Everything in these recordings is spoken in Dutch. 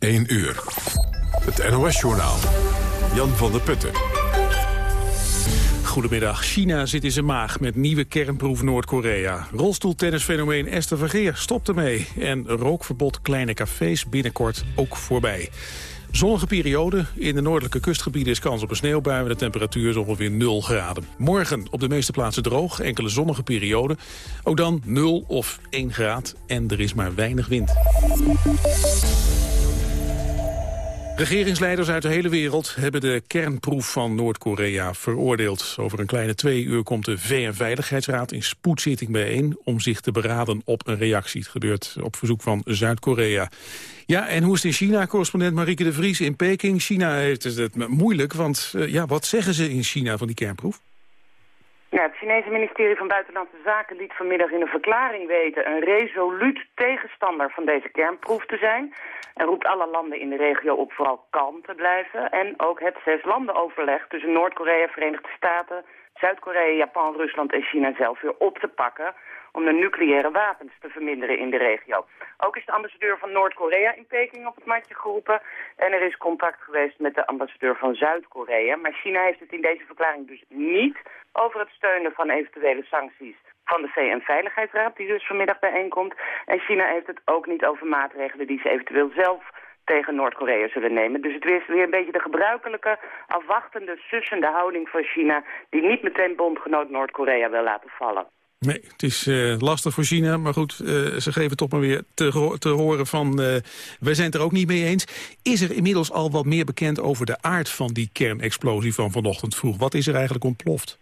1 uur. Het NOS-journaal. Jan van der Putten. Goedemiddag. China zit in zijn maag met nieuwe kernproef Noord-Korea. Rolstoeltennisfenomeen Esther Vergeer stopt ermee. En rookverbod kleine cafés binnenkort ook voorbij. Zonnige periode. In de noordelijke kustgebieden is kans op een sneeuwbui. De temperatuur is ongeveer 0 graden. Morgen op de meeste plaatsen droog. Enkele zonnige periode. Ook dan 0 of 1 graad. En er is maar weinig wind. Regeringsleiders uit de hele wereld hebben de kernproef van Noord-Korea veroordeeld. Over een kleine twee uur komt de VN-veiligheidsraad in spoedzitting bijeen... om zich te beraden op een reactie. Het gebeurt op verzoek van Zuid-Korea. Ja, en hoe is het in China? Correspondent Marieke de Vries in Peking. China heeft het moeilijk, want uh, ja, wat zeggen ze in China van die kernproef? Ja, het Chinese ministerie van Buitenlandse Zaken liet vanmiddag in een verklaring weten... een resoluut tegenstander van deze kernproef te zijn... en roept alle landen in de regio op vooral kalm te blijven... en ook het zes-landen-overleg tussen Noord-Korea, Verenigde Staten... Zuid-Korea, Japan, Rusland en China zelf weer op te pakken om de nucleaire wapens te verminderen in de regio. Ook is de ambassadeur van Noord-Korea in Peking op het matje geroepen. En er is contact geweest met de ambassadeur van Zuid-Korea. Maar China heeft het in deze verklaring dus niet over het steunen van eventuele sancties van de VN-veiligheidsraad, die dus vanmiddag bijeenkomt. En China heeft het ook niet over maatregelen die ze eventueel zelf tegen Noord-Korea zullen nemen. Dus het is weer een beetje de gebruikelijke, afwachtende, sussende houding van China... die niet meteen bondgenoot Noord-Korea wil laten vallen. Nee, het is uh, lastig voor China, maar goed, uh, ze geven toch maar weer te, te horen van... Uh, wij zijn het er ook niet mee eens. Is er inmiddels al wat meer bekend over de aard van die kernexplosie van vanochtend vroeg? Wat is er eigenlijk ontploft?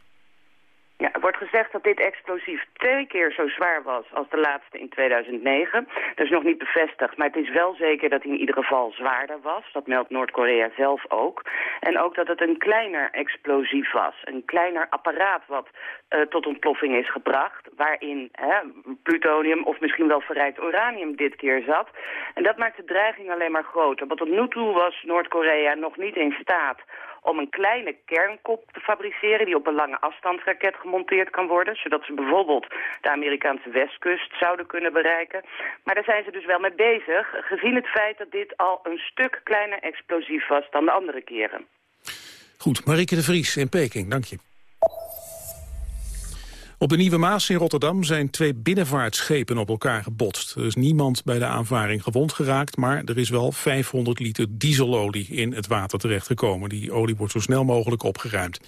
Er wordt gezegd dat dit explosief twee keer zo zwaar was als de laatste in 2009. Dat is nog niet bevestigd, maar het is wel zeker dat hij in ieder geval zwaarder was. Dat meldt Noord-Korea zelf ook. En ook dat het een kleiner explosief was. Een kleiner apparaat wat uh, tot ontploffing is gebracht. Waarin hè, plutonium of misschien wel verrijkt uranium dit keer zat. En dat maakt de dreiging alleen maar groter. Want tot nu toe was Noord-Korea nog niet in staat om een kleine kernkop te fabriceren die op een lange afstandsraket gemonteerd kan worden, zodat ze bijvoorbeeld de Amerikaanse westkust zouden kunnen bereiken. Maar daar zijn ze dus wel mee bezig, gezien het feit dat dit al een stuk kleiner explosief was dan de andere keren. Goed, Marieke de Vries in Peking, dank je. Op de Nieuwe Maas in Rotterdam zijn twee binnenvaartschepen op elkaar gebotst. Er is niemand bij de aanvaring gewond geraakt, maar er is wel 500 liter dieselolie in het water terechtgekomen. Die olie wordt zo snel mogelijk opgeruimd.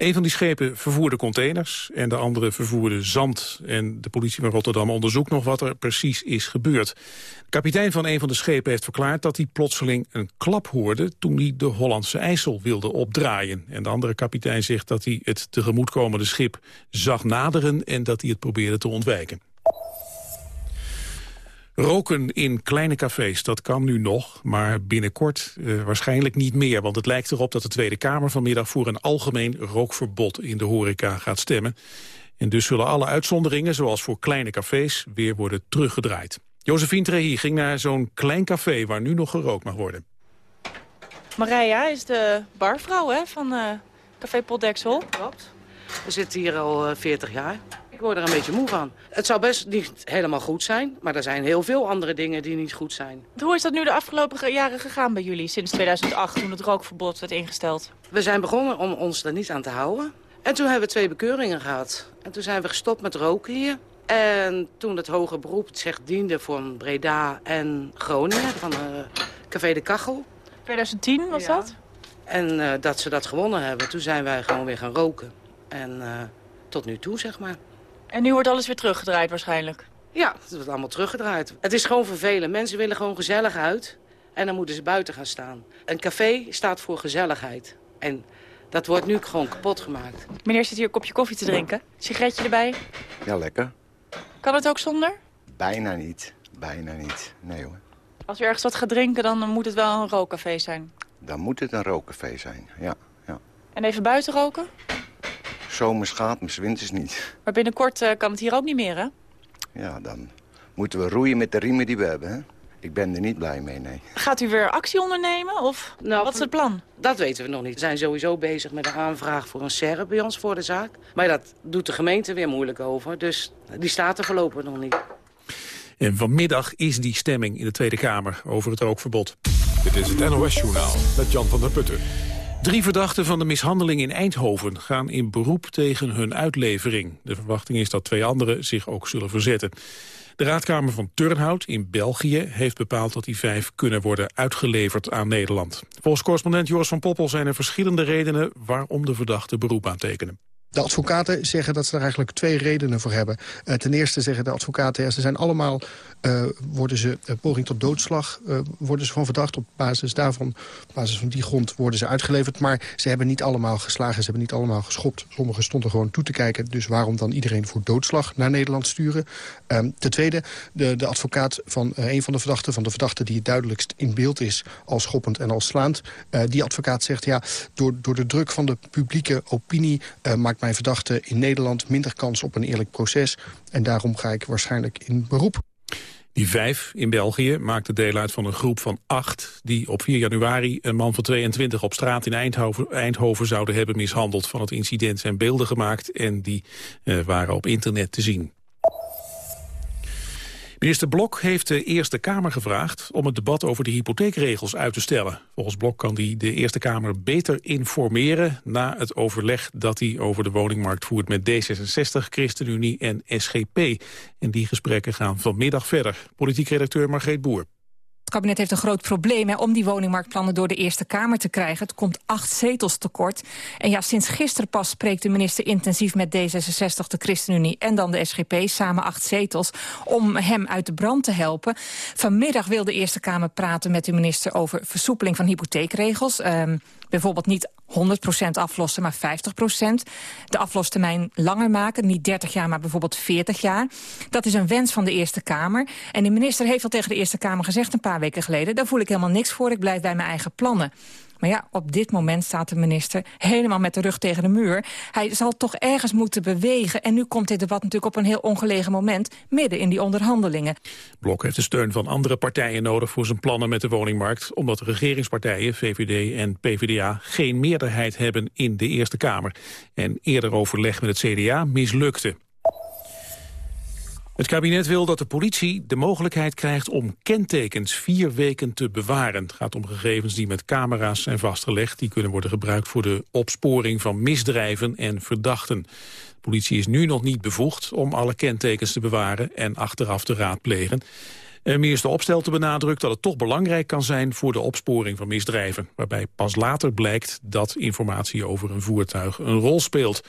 Een van die schepen vervoerde containers en de andere vervoerde zand. En de politie van Rotterdam onderzoekt nog wat er precies is gebeurd. De kapitein van een van de schepen heeft verklaard dat hij plotseling een klap hoorde... toen hij de Hollandse IJssel wilde opdraaien. En de andere kapitein zegt dat hij het tegemoetkomende schip zag naderen... en dat hij het probeerde te ontwijken. Roken in kleine cafés, dat kan nu nog, maar binnenkort uh, waarschijnlijk niet meer. Want het lijkt erop dat de Tweede Kamer vanmiddag voor een algemeen rookverbod in de horeca gaat stemmen. En dus zullen alle uitzonderingen, zoals voor kleine cafés, weer worden teruggedraaid. Josephine Trehi ging naar zo'n klein café waar nu nog gerookt mag worden. Marija is de barvrouw hè, van uh, Café Potdeksel. Klopt. We zitten hier al 40 eh, jaar. Ik word er een beetje moe van. Het zou best niet helemaal goed zijn, maar er zijn heel veel andere dingen die niet goed zijn. Hoe is dat nu de afgelopen jaren gegaan bij jullie, sinds 2008, toen het rookverbod werd ingesteld? We zijn begonnen om ons er niet aan te houden. En toen hebben we twee bekeuringen gehad. En toen zijn we gestopt met roken hier. En toen het hoger beroep zich diende voor Breda en Groningen, van uh, Café de Kachel. 2010 was dat? En uh, dat ze dat gewonnen hebben, toen zijn wij gewoon weer gaan roken. En uh, tot nu toe, zeg maar. En nu wordt alles weer teruggedraaid waarschijnlijk? Ja, het wordt allemaal teruggedraaid. Het is gewoon vervelend. Mensen willen gewoon gezellig uit. En dan moeten ze buiten gaan staan. Een café staat voor gezelligheid. En dat wordt nu gewoon kapot gemaakt. Meneer zit hier een kopje koffie te drinken. Sigaretje erbij? Ja, lekker. Kan het ook zonder? Bijna niet. Bijna niet. Nee hoor. Als u ergens wat gaat drinken, dan moet het wel een rookcafé zijn? Dan moet het een rookcafé zijn, ja. ja. En even buiten roken? Zomers gaat, maar winters niet. Maar binnenkort uh, kan het hier ook niet meer, hè? Ja, dan moeten we roeien met de riemen die we hebben, hè? Ik ben er niet blij mee, nee. Gaat u weer actie ondernemen of nou, wat is het plan? Dat weten we nog niet. We zijn sowieso bezig met de aanvraag voor een serre bij ons voor de zaak. Maar dat doet de gemeente weer moeilijk over. Dus die staat er voorlopig nog niet. En vanmiddag is die stemming in de Tweede Kamer over het rookverbod. Dit is het NOS-journaal met Jan van der Putten. Drie verdachten van de mishandeling in Eindhoven gaan in beroep tegen hun uitlevering. De verwachting is dat twee anderen zich ook zullen verzetten. De raadkamer van Turnhout in België heeft bepaald dat die vijf kunnen worden uitgeleverd aan Nederland. Volgens correspondent Joris van Poppel zijn er verschillende redenen waarom de verdachten beroep aantekenen. De advocaten zeggen dat ze er eigenlijk twee redenen voor hebben. Uh, ten eerste zeggen de advocaten, ja, ze zijn allemaal, uh, worden ze uh, poging tot doodslag, worden ze van verdacht. Op basis daarvan, op basis van die grond worden ze uitgeleverd. Maar ze hebben niet allemaal geslagen, ze hebben niet allemaal geschopt. Sommigen stonden gewoon toe te kijken. Dus waarom dan iedereen voor doodslag naar Nederland sturen? Um, ten tweede, de, de advocaat van een van de verdachten, van de verdachte die het duidelijkst in beeld is als schoppend en als slaand. die advocaat zegt, ja, door, door de druk van de publieke opinie maakt mijn verdachte in Nederland minder kans op een eerlijk proces. En daarom ga ik waarschijnlijk in beroep. Die vijf in België maakten deel uit van een groep van acht... die op 4 januari een man van 22 op straat in Eindhoven, Eindhoven zouden hebben mishandeld. Van het incident zijn beelden gemaakt en die uh, waren op internet te zien. Minister Blok heeft de Eerste Kamer gevraagd om het debat over de hypotheekregels uit te stellen. Volgens Blok kan hij de Eerste Kamer beter informeren na het overleg dat hij over de woningmarkt voert met D66, ChristenUnie en SGP. En die gesprekken gaan vanmiddag verder. Politiek redacteur Margreet Boer. Het kabinet heeft een groot probleem hè, om die woningmarktplannen door de Eerste Kamer te krijgen. Het komt acht zetels tekort. En ja, sinds gisteren pas spreekt de minister intensief met D66, de ChristenUnie en dan de SGP, samen acht zetels, om hem uit de brand te helpen. Vanmiddag wil de Eerste Kamer praten met de minister over versoepeling van hypotheekregels. Um, bijvoorbeeld niet 100% aflossen, maar 50%. De aflostermijn langer maken, niet 30 jaar, maar bijvoorbeeld 40 jaar. Dat is een wens van de Eerste Kamer. En de minister heeft al tegen de Eerste Kamer gezegd een paar weken geleden... daar voel ik helemaal niks voor, ik blijf bij mijn eigen plannen. Maar ja, op dit moment staat de minister helemaal met de rug tegen de muur. Hij zal toch ergens moeten bewegen. En nu komt dit debat natuurlijk op een heel ongelegen moment... midden in die onderhandelingen. Blok heeft de steun van andere partijen nodig voor zijn plannen met de woningmarkt... omdat de regeringspartijen, VVD en PvdA, geen meerderheid hebben in de Eerste Kamer. En eerder overleg met het CDA mislukte. Het kabinet wil dat de politie de mogelijkheid krijgt om kentekens vier weken te bewaren. Het gaat om gegevens die met camera's zijn vastgelegd. Die kunnen worden gebruikt voor de opsporing van misdrijven en verdachten. De politie is nu nog niet bevoegd om alle kentekens te bewaren en achteraf te raadplegen. Minister Opstelten benadrukt dat het toch belangrijk kan zijn voor de opsporing van misdrijven. Waarbij pas later blijkt dat informatie over een voertuig een rol speelt.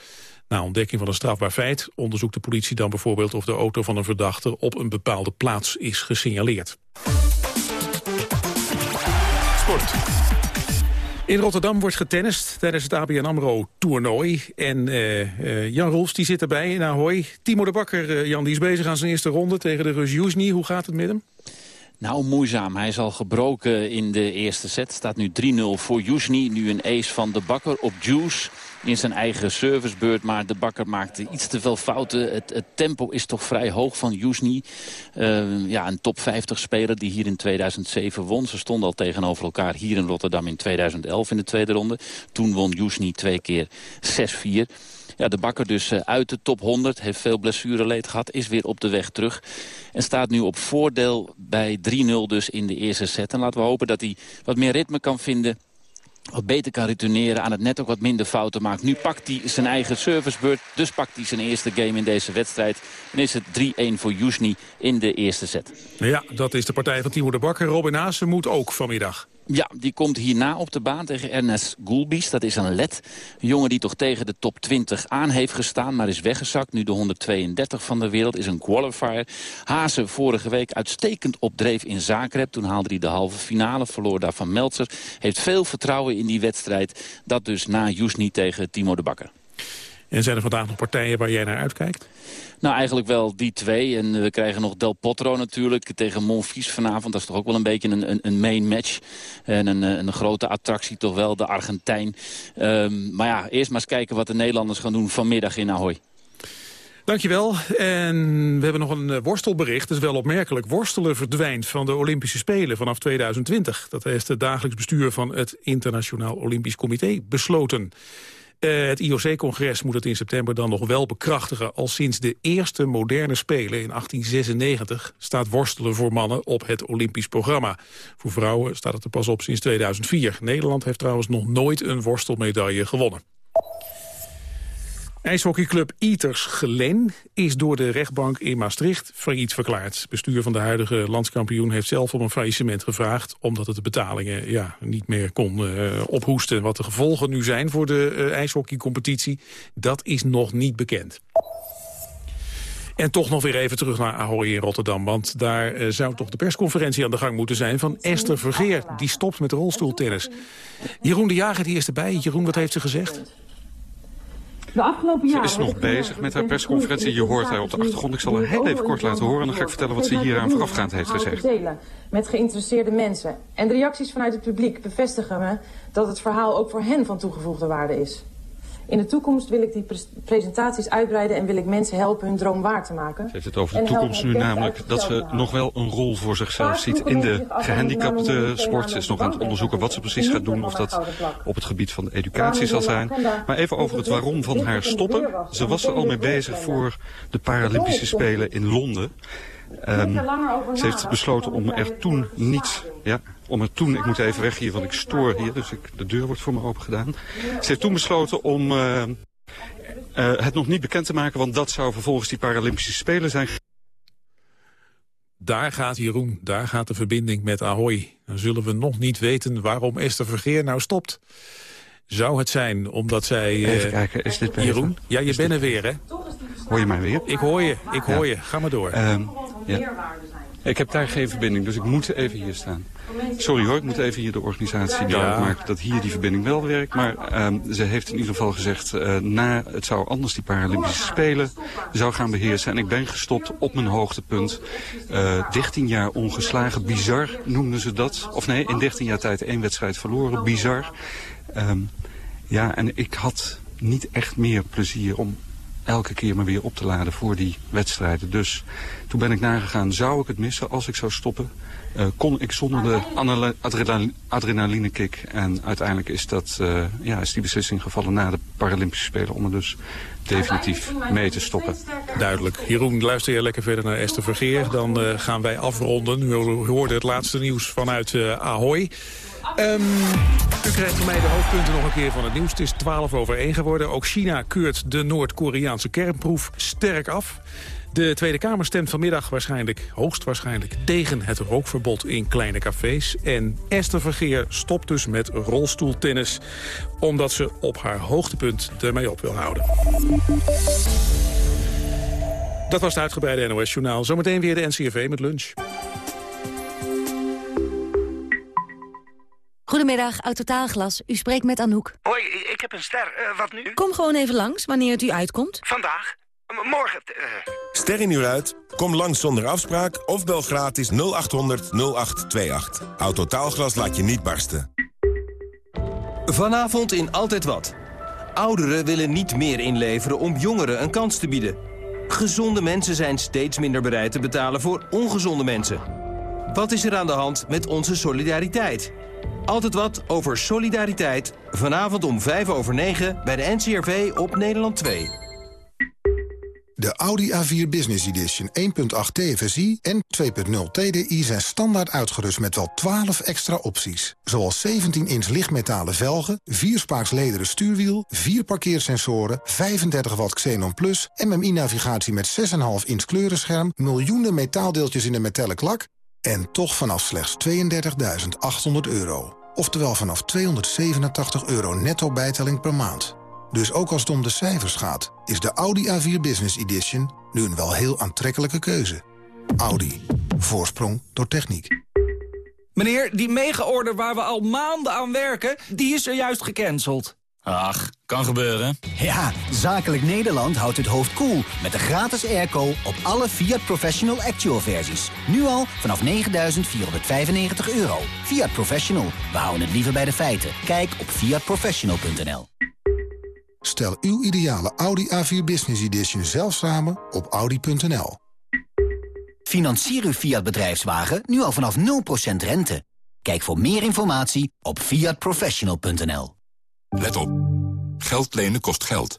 Na ontdekking van een strafbaar feit onderzoekt de politie dan bijvoorbeeld of de auto van een verdachte op een bepaalde plaats is gesignaleerd. Sport. In Rotterdam wordt getennist tijdens het ABN AMRO-toernooi. En uh, uh, Jan Rolfs die zit erbij in Ahoy. Timo de Bakker, uh, Jan, die is bezig aan zijn eerste ronde tegen de Rus Jusni. Hoe gaat het met hem? Nou, moeizaam. Hij is al gebroken in de eerste set. Staat nu 3-0 voor Jusni. Nu een ace van de Bakker op Juice in zijn eigen servicebeurt. Maar de bakker maakte iets te veel fouten. Het, tempo is toch vrij hoog van Jusni. Uh, ja, een top 50 speler die hier in 2007 won. Ze stonden al tegenover elkaar hier in Rotterdam in 2011 in de tweede ronde. Toen won Jusni twee keer 6-4. Ja, de bakker dus uh, uit de top 100. Heeft veel blessureleed gehad. Is weer op de weg terug. En staat nu op voordeel bij 3-0 dus in de eerste set. En laten we hopen dat hij wat meer ritme kan vinden wat beter kan returneren, aan het net ook wat minder fouten maakt. Nu pakt hij zijn eigen servicebeurt, dus pakt hij zijn eerste game in deze wedstrijd. En is het 3-1 voor Jusni in de eerste set. Ja, dat is de partij van Timo de Bakker. Robin Haase moet ook vanmiddag. Ja, die komt hierna op de baan tegen Ernest Goulbis. Dat is een led. Een jongen die toch tegen de top 20 aan heeft gestaan, maar is weggezakt. Nu de 132 van de wereld, is een qualifier. Hazen vorige week uitstekend opdreef in Zagreb. Toen haalde hij de halve finale, verloor daar van Meltzer. Heeft veel vertrouwen in die wedstrijd. Dat dus na Jusni tegen Timo de Bakker. En zijn er vandaag nog partijen waar jij naar uitkijkt? Nou, eigenlijk wel die twee. En we krijgen nog Del Potro natuurlijk tegen Monfils vanavond. Dat is toch ook wel een beetje een, een, een main match. En een, een grote attractie toch wel, de Argentijn. Um, maar ja, eerst maar eens kijken wat de Nederlanders gaan doen vanmiddag in Ahoy. Dankjewel. En we hebben nog een worstelbericht. Dat is wel opmerkelijk. Worstelen verdwijnt van de Olympische Spelen vanaf 2020. Dat heeft het dagelijks bestuur van het Internationaal Olympisch Comité besloten. Uh, het IOC-congres moet het in september dan nog wel bekrachtigen. Al sinds de eerste moderne Spelen in 1896 staat worstelen voor mannen op het Olympisch programma. Voor vrouwen staat het er pas op sinds 2004. Nederland heeft trouwens nog nooit een worstelmedaille gewonnen. IJshockeyclub Eaters Geleen is door de rechtbank in Maastricht failliet verklaard. Bestuur van de huidige landskampioen heeft zelf om een faillissement gevraagd... omdat het de betalingen ja, niet meer kon uh, ophoesten. Wat de gevolgen nu zijn voor de uh, ijshockeycompetitie, dat is nog niet bekend. En toch nog weer even terug naar Ahoy in Rotterdam. Want daar uh, zou toch de persconferentie aan de gang moeten zijn van Esther Vergeer. Die stopt met rolstoeltennis. Jeroen de Jager die is erbij. Jeroen, wat heeft ze gezegd? De afgelopen jaren... Ze is nog bezig met haar persconferentie. Je hoort haar op de achtergrond. Ik zal haar heel even kort laten horen... en dan ga ik vertellen wat ze hieraan voorafgaand heeft gezegd. ...met geïnteresseerde mensen. En de reacties vanuit het publiek bevestigen me... dat het verhaal ook voor hen van toegevoegde waarde is. In de toekomst wil ik die presentaties uitbreiden en wil ik mensen helpen hun droom waar te maken. Ze heeft het over de toekomst nu namelijk dat ze nog wel een rol voor zichzelf ziet in de gehandicapte sport. Ze is nog aan het onderzoeken wat ze precies gaat doen, of dat op het gebied van de educatie zal zijn. Maar even over het waarom van haar stoppen. Ze was er al mee bezig voor de Paralympische Spelen in Londen. Um, ze heeft besloten om er toen niet, ja, om er toen, ik moet even weg hier, want ik stoor hier, dus ik, de deur wordt voor me open gedaan. Ze heeft toen besloten om uh, uh, het nog niet bekend te maken, want dat zou vervolgens die Paralympische Spelen zijn. Daar gaat Jeroen, daar gaat de verbinding met Ahoy. Dan zullen we nog niet weten waarom Esther Vergeer nou stopt. Zou het zijn omdat zij... Even kijken, is dit Jeroen, ja, je bent er weer, hè? Hoor je mij weer? Ik hoor je, ik hoor ja. je. Ga maar door. Um, ja. Ik heb daar geen verbinding, dus ik moet even hier staan. Sorry hoor, ik moet even hier de organisatie duidelijk ja. maken dat hier die verbinding wel werkt. Maar um, ze heeft in ieder geval gezegd, uh, na, het zou anders die Paralympische Spelen zou gaan beheersen. En ik ben gestopt op mijn hoogtepunt. Uh, 13 jaar ongeslagen, bizar noemden ze dat. Of nee, in 13 jaar tijd één wedstrijd verloren, bizar. Um, ja, en ik had niet echt meer plezier om elke keer maar weer op te laden voor die wedstrijden. Dus toen ben ik nagegaan, zou ik het missen als ik zou stoppen? Uh, kon ik zonder de adrenal adrenaline kick. En uiteindelijk is, dat, uh, ja, is die beslissing gevallen na de Paralympische Spelen om er dus definitief mee te stoppen. Duidelijk. Jeroen, luister je lekker verder naar Esther Vergeer. Dan uh, gaan wij afronden. U hoorde het laatste nieuws vanuit Ahoy. Um, u krijgt van mij de hoofdpunten nog een keer van het nieuws. Het is 12 over 1 geworden. Ook China keurt de Noord-Koreaanse kernproef sterk af. De Tweede Kamer stemt vanmiddag waarschijnlijk, hoogstwaarschijnlijk... tegen het rookverbod in kleine cafés. En Esther Vergeer stopt dus met rolstoeltennis... omdat ze op haar hoogtepunt ermee op wil houden. Dat was het uitgebreide NOS-journaal. Zometeen weer de NCRV met lunch. Goedemiddag, Autotaalglas. U spreekt met Anouk. Hoi, ik heb een ster. Uh, wat nu? Kom gewoon even langs, wanneer het u uitkomt. Vandaag? M morgen? Uh... Ster in uur uit? Kom langs zonder afspraak of bel gratis 0800 0828. Autotaalglas laat je niet barsten. Vanavond in Altijd Wat. Ouderen willen niet meer inleveren om jongeren een kans te bieden. Gezonde mensen zijn steeds minder bereid te betalen voor ongezonde mensen. Wat is er aan de hand met onze solidariteit? Altijd wat over solidariteit. Vanavond om 5 over 9 bij de NCRV op Nederland 2. De Audi A4 Business Edition 1.8 TFSI en 2.0 TDI zijn standaard uitgerust met wel 12 extra opties. Zoals 17-inch lichtmetalen velgen, 4-spaaks lederen stuurwiel, 4 parkeersensoren, 35 watt Xenon Plus, MMI-navigatie met 6,5 inch kleurenscherm, miljoenen metaaldeeltjes in de metallic lak en toch vanaf slechts 32.800 euro. Oftewel vanaf 287 euro netto bijtelling per maand. Dus ook als het om de cijfers gaat, is de Audi A4 Business Edition nu een wel heel aantrekkelijke keuze. Audi. Voorsprong door techniek. Meneer, die mega-order waar we al maanden aan werken, die is er juist gecanceld. Ach, kan gebeuren. Ja, Zakelijk Nederland houdt het hoofd koel cool met de gratis airco op alle Fiat Professional Actual versies. Nu al vanaf 9.495 euro. Fiat Professional, we houden het liever bij de feiten. Kijk op fiatprofessional.nl Stel uw ideale Audi A4 Business Edition zelf samen op audi.nl. Financier uw Fiat bedrijfswagen nu al vanaf 0% rente. Kijk voor meer informatie op fiatprofessional.nl. Let op. Geld lenen kost geld.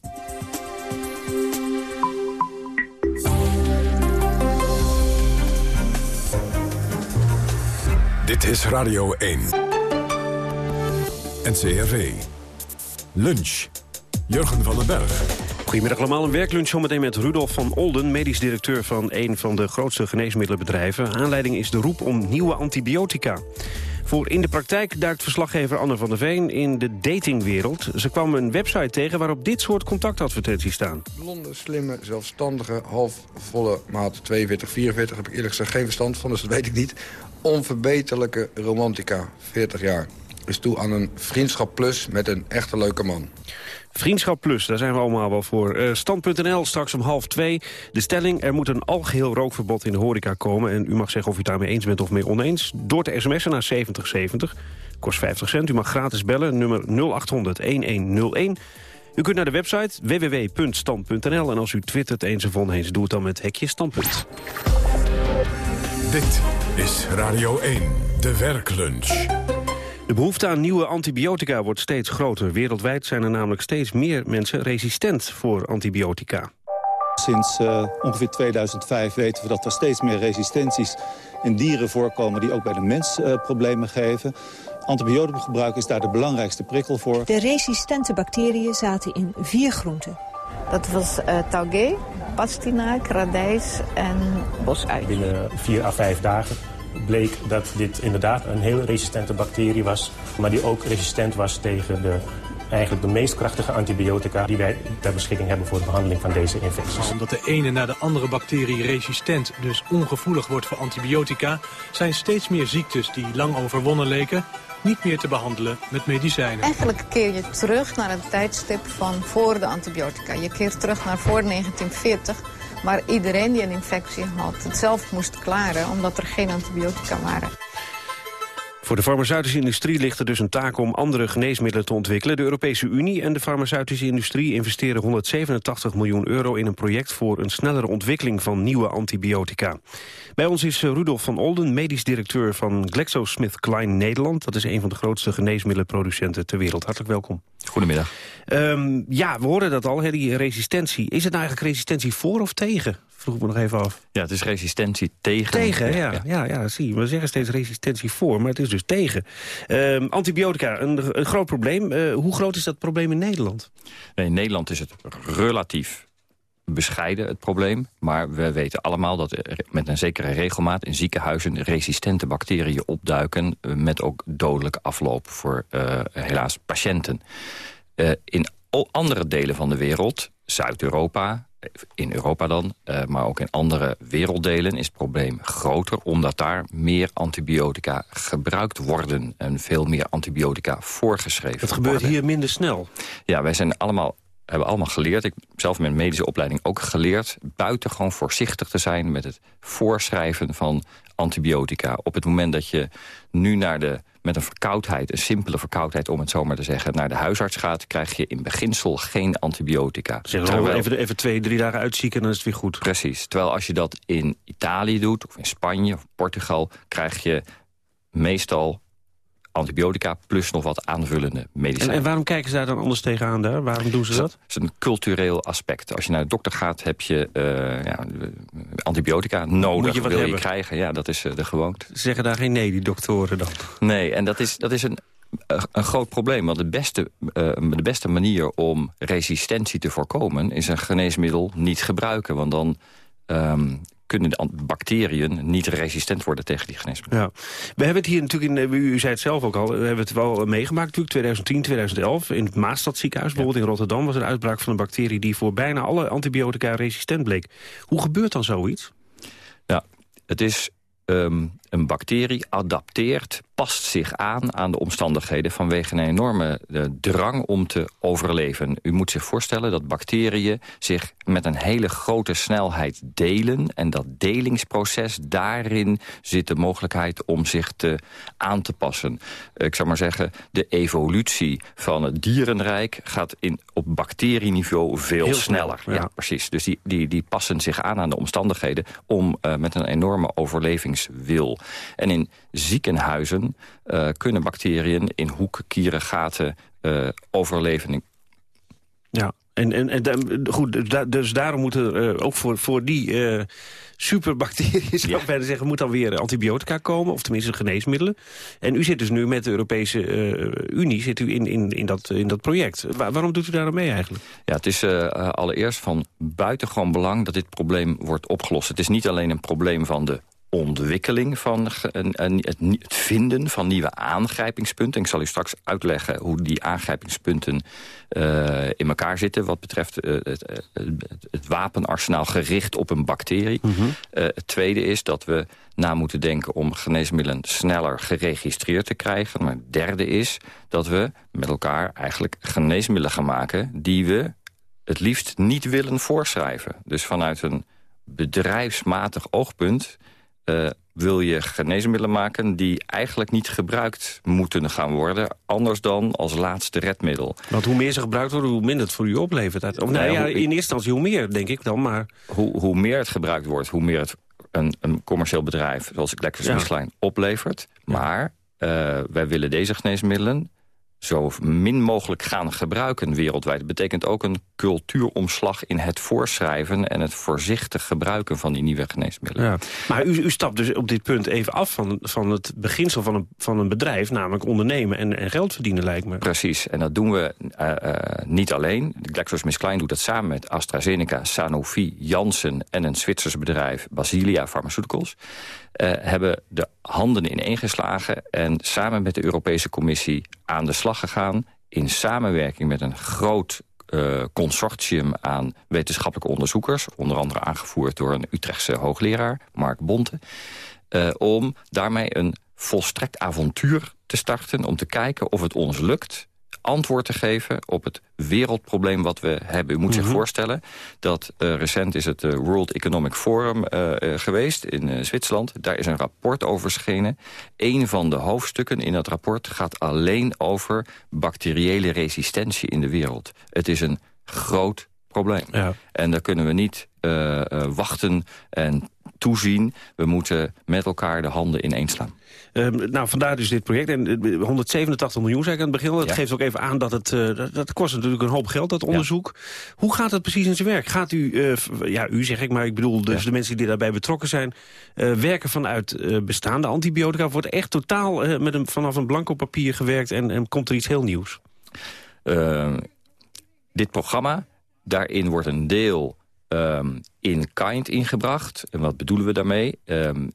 Dit is Radio 1. NCRV. Lunch. Jurgen van den Berg. Goedemiddag allemaal, een werklunch zometeen met Rudolf van Olden... medisch directeur van een van de grootste geneesmiddelenbedrijven. Aanleiding is de roep om nieuwe antibiotica. Voor In de Praktijk duikt verslaggever Anne van der Veen in de datingwereld. Ze kwam een website tegen waarop dit soort contactadvertenties staan. Blonde, slimme, zelfstandige, halfvolle maat 42, 44... heb ik eerlijk gezegd geen verstand van, dus dat weet ik niet. Onverbeterlijke romantica, 40 jaar. Is toe aan een vriendschap plus met een echte leuke man. Vriendschap Plus, daar zijn we allemaal wel voor. Uh, Stand.nl, straks om half twee. De stelling, er moet een algeheel rookverbod in de horeca komen. En u mag zeggen of u het daarmee eens bent of mee oneens. Door te sms'en naar 7070. Kost 50 cent. U mag gratis bellen, nummer 0800-1101. U kunt naar de website www.stand.nl. En als u twittert eens of oneens, doe het dan met hekje standpunt. Dit is Radio 1, de werklunch. De behoefte aan nieuwe antibiotica wordt steeds groter. Wereldwijd zijn er namelijk steeds meer mensen resistent voor antibiotica. Sinds uh, ongeveer 2005 weten we dat er steeds meer resistenties in dieren voorkomen... die ook bij de mens uh, problemen geven. Antibioticumgebruik is daar de belangrijkste prikkel voor. De resistente bacteriën zaten in vier groenten. Dat was uh, taugé, pastinaak, radijs en bosui. Binnen vier à vijf dagen bleek dat dit inderdaad een heel resistente bacterie was... maar die ook resistent was tegen de, eigenlijk de meest krachtige antibiotica... die wij ter beschikking hebben voor de behandeling van deze infecties. Omdat de ene na de andere bacterie resistent, dus ongevoelig wordt voor antibiotica... zijn steeds meer ziektes die lang overwonnen leken niet meer te behandelen met medicijnen. Eigenlijk keer je terug naar het tijdstip van voor de antibiotica. Je keert terug naar voor 1940 maar iedereen die een infectie had het zelf moest klaren... omdat er geen antibiotica waren. Voor de farmaceutische industrie ligt er dus een taak om andere geneesmiddelen te ontwikkelen. De Europese Unie en de farmaceutische industrie investeren 187 miljoen euro in een project voor een snellere ontwikkeling van nieuwe antibiotica. Bij ons is eh, Rudolf van Olden, medisch directeur van GlaxoSmithKline Nederland. Dat is een van de grootste geneesmiddelenproducenten ter wereld. Hartelijk welkom. Goedemiddag. Um, ja, we horen dat al, hè, die resistentie. Is het nou eigenlijk resistentie voor of tegen? Vroeg me nog even af. Ja, het is resistentie tegen. Tegen, ja. Ja, ja, zie We zeggen steeds resistentie voor, maar het is dus tegen. Um, antibiotica, een, een, groot probleem. Uh, hoe groot is dat probleem in Nederland? Nee, in Nederland is het relatief bescheiden, het probleem. Maar we weten allemaal dat met een zekere regelmaat... in ziekenhuizen resistente bacteriën opduiken... Eh, met ook dodelijke afloop voor uh, helaas patiënten. In andere delen van de wereld, Zuid-Europa, in Europa dan, uh, maar ook in andere werelddelen is het probleem groter... omdat daar meer antibiotica gebruikt worden en veel meer antibiotica voorgeschreven Het gebeurt hier minder snel. Ja, wij zijn allemaal hebben allemaal geleerd, ik zelf met medische opleiding ook geleerd... buitengewoon voorzichtig te zijn met het voorschrijven van antibiotica. Op het moment dat je nu naar de, met een verkoudheid, een simpele verkoudheid... om het zo maar te zeggen, naar de huisarts gaat... krijg je in beginsel geen antibiotica. Zeg, terwijl, even, even twee, drie dagen uitzieken en dan is het weer goed. Precies. Terwijl als je dat in Italië doet, of in Spanje of Portugal... krijg je meestal antibiotica plus nog wat aanvullende medicijnen. En, en, waarom kijken ze daar dan anders tegenaan daar? Waarom doen ze dat? Dat is een cultureel aspect. Als je naar de dokter gaat, heb je uh, ja, antibiotica nodig. je wil hebben. je krijgen. Ja, dat is uh, de gewoonte. Ze zeggen daar geen nee, die doktoren dan? Nee, en dat is, dat is een, een groot probleem. Want de beste, uh, de beste manier om resistentie te voorkomen... is een geneesmiddel niet gebruiken. Want dan um, kunnen de bacteriën niet resistent worden tegen die geneesmiddelen. Ja. We hebben het hier natuurlijk, in, u zei het zelf ook al, we hebben het wel meegemaakt natuurlijk, 2010, 2011. In het Maastadziekenhuis, bijvoorbeeld in Rotterdam, was er een uitbraak van een bacterie die voor bijna alle antibiotica resistent bleek. Hoe gebeurt dan zoiets? Ja, het is um, een bacterie adapteert, past zich aan aan de omstandigheden... vanwege een enorme uh, drang om te overleven. U moet zich voorstellen dat bacteriën zich met een hele grote snelheid delen... en dat delingsproces, daarin zit de mogelijkheid om zich te aan te passen. Ik zou maar zeggen, de evolutie van het dierenrijk... gaat in, op bacterieniveau veel Heel sneller. snel, ja. ja. precies. Dus die, die, die passen zich aan aan de omstandigheden... om uh, met een enorme overlevingswil en in ziekenhuizen uh, kunnen bacteriën in hoeken, kieren, gaten uh, overleven. Ja, en, en, en goed, dus daarom moet er ook voor, voor die superbacteriën, zou ik bijna zeggen, moet dan weer antibiotica komen, of tenminste geneesmiddelen. En u zit dus nu met de Europese Unie zit u in, in, in, dat, in dat project. waarom doet u daar mee eigenlijk? Ja, het is allereerst van buitengewoon belang dat dit probleem wordt opgelost. Het is niet alleen een probleem van de ontwikkeling van het vinden van nieuwe aangrijpingspunten. Ik zal u straks uitleggen hoe die aangrijpingspunten uh, in elkaar zitten... wat betreft uh, het, het, wapenarsenaal gericht op een bacterie. Mm -hmm. uh, het tweede is dat we na moeten denken om geneesmiddelen sneller geregistreerd te krijgen. Maar het derde is dat we met elkaar eigenlijk geneesmiddelen gaan maken... die we het liefst niet willen voorschrijven. Dus vanuit een bedrijfsmatig oogpunt uh, wil je geneesmiddelen maken... die eigenlijk niet gebruikt moeten gaan worden... anders dan als laatste redmiddel. Want hoe meer ze gebruikt worden, hoe minder het voor u oplevert. Of, nou, ja, in eerste instantie hoe meer, denk ik dan. Maar... Hoe, hoe meer het gebruikt wordt, hoe meer het een, een commercieel bedrijf... zoals Lexus ja. oplevert. Maar uh, wij willen deze geneesmiddelen zo min mogelijk gaan gebruiken wereldwijd. Dat betekent ook een cultuuromslag in het voorschrijven... en het voorzichtig gebruiken van die nieuwe geneesmiddelen. Ja. Maar u, u stapt dus op dit punt even af van, van het beginsel van een, van een bedrijf... namelijk ondernemen en, en geld verdienen, lijkt me. Precies, en dat doen we uh, uh, niet alleen. GlaxoSmithKline doet dat samen met AstraZeneca, Sanofi, Janssen... en een Zwitsers bedrijf, Basilia Pharmaceuticals... Uh, hebben de handen ineengeslagen en samen met de Europese Commissie aan de slag gegaan... in samenwerking met een groot uh, consortium aan wetenschappelijke onderzoekers... onder andere aangevoerd door een Utrechtse hoogleraar, Mark Bonte... Uh, om daarmee een volstrekt avontuur te starten... om te kijken of het ons lukt antwoord te geven op het wereldprobleem wat we hebben. U moet zich mhm. voorstellen dat uh, recent is het uh, World Economic Forum uh, geweest in Zwitserland. Daar is een rapport over verschenen. Een van de hoofdstukken in dat rapport gaat alleen over bacteriële resistentie in de wereld. Het is een groot probleem. Ja. En daar kunnen we niet wachten en toezien. We moeten met elkaar de handen ineens slaan. Um, nou, vandaar dus dit project. En 187 miljoen zei ik aan het begin. Dat geeft ook even aan dat het... Uh, dat, dat, kost natuurlijk een hoop geld, dat onderzoek. Hoe gaat het precies in zijn werk? Gaat u, uh, ja, u zeg ik, maar ik bedoel dus de mensen die daarbij betrokken zijn... Uh, werken vanuit bestaande antibiotica? Wordt echt totaal met een, vanaf een blanco papier gewerkt... en, en komt er iets heel nieuws? Ehm, dit programma, daarin wordt een deel um, in kind ingebracht. En wat bedoelen we daarmee? Um,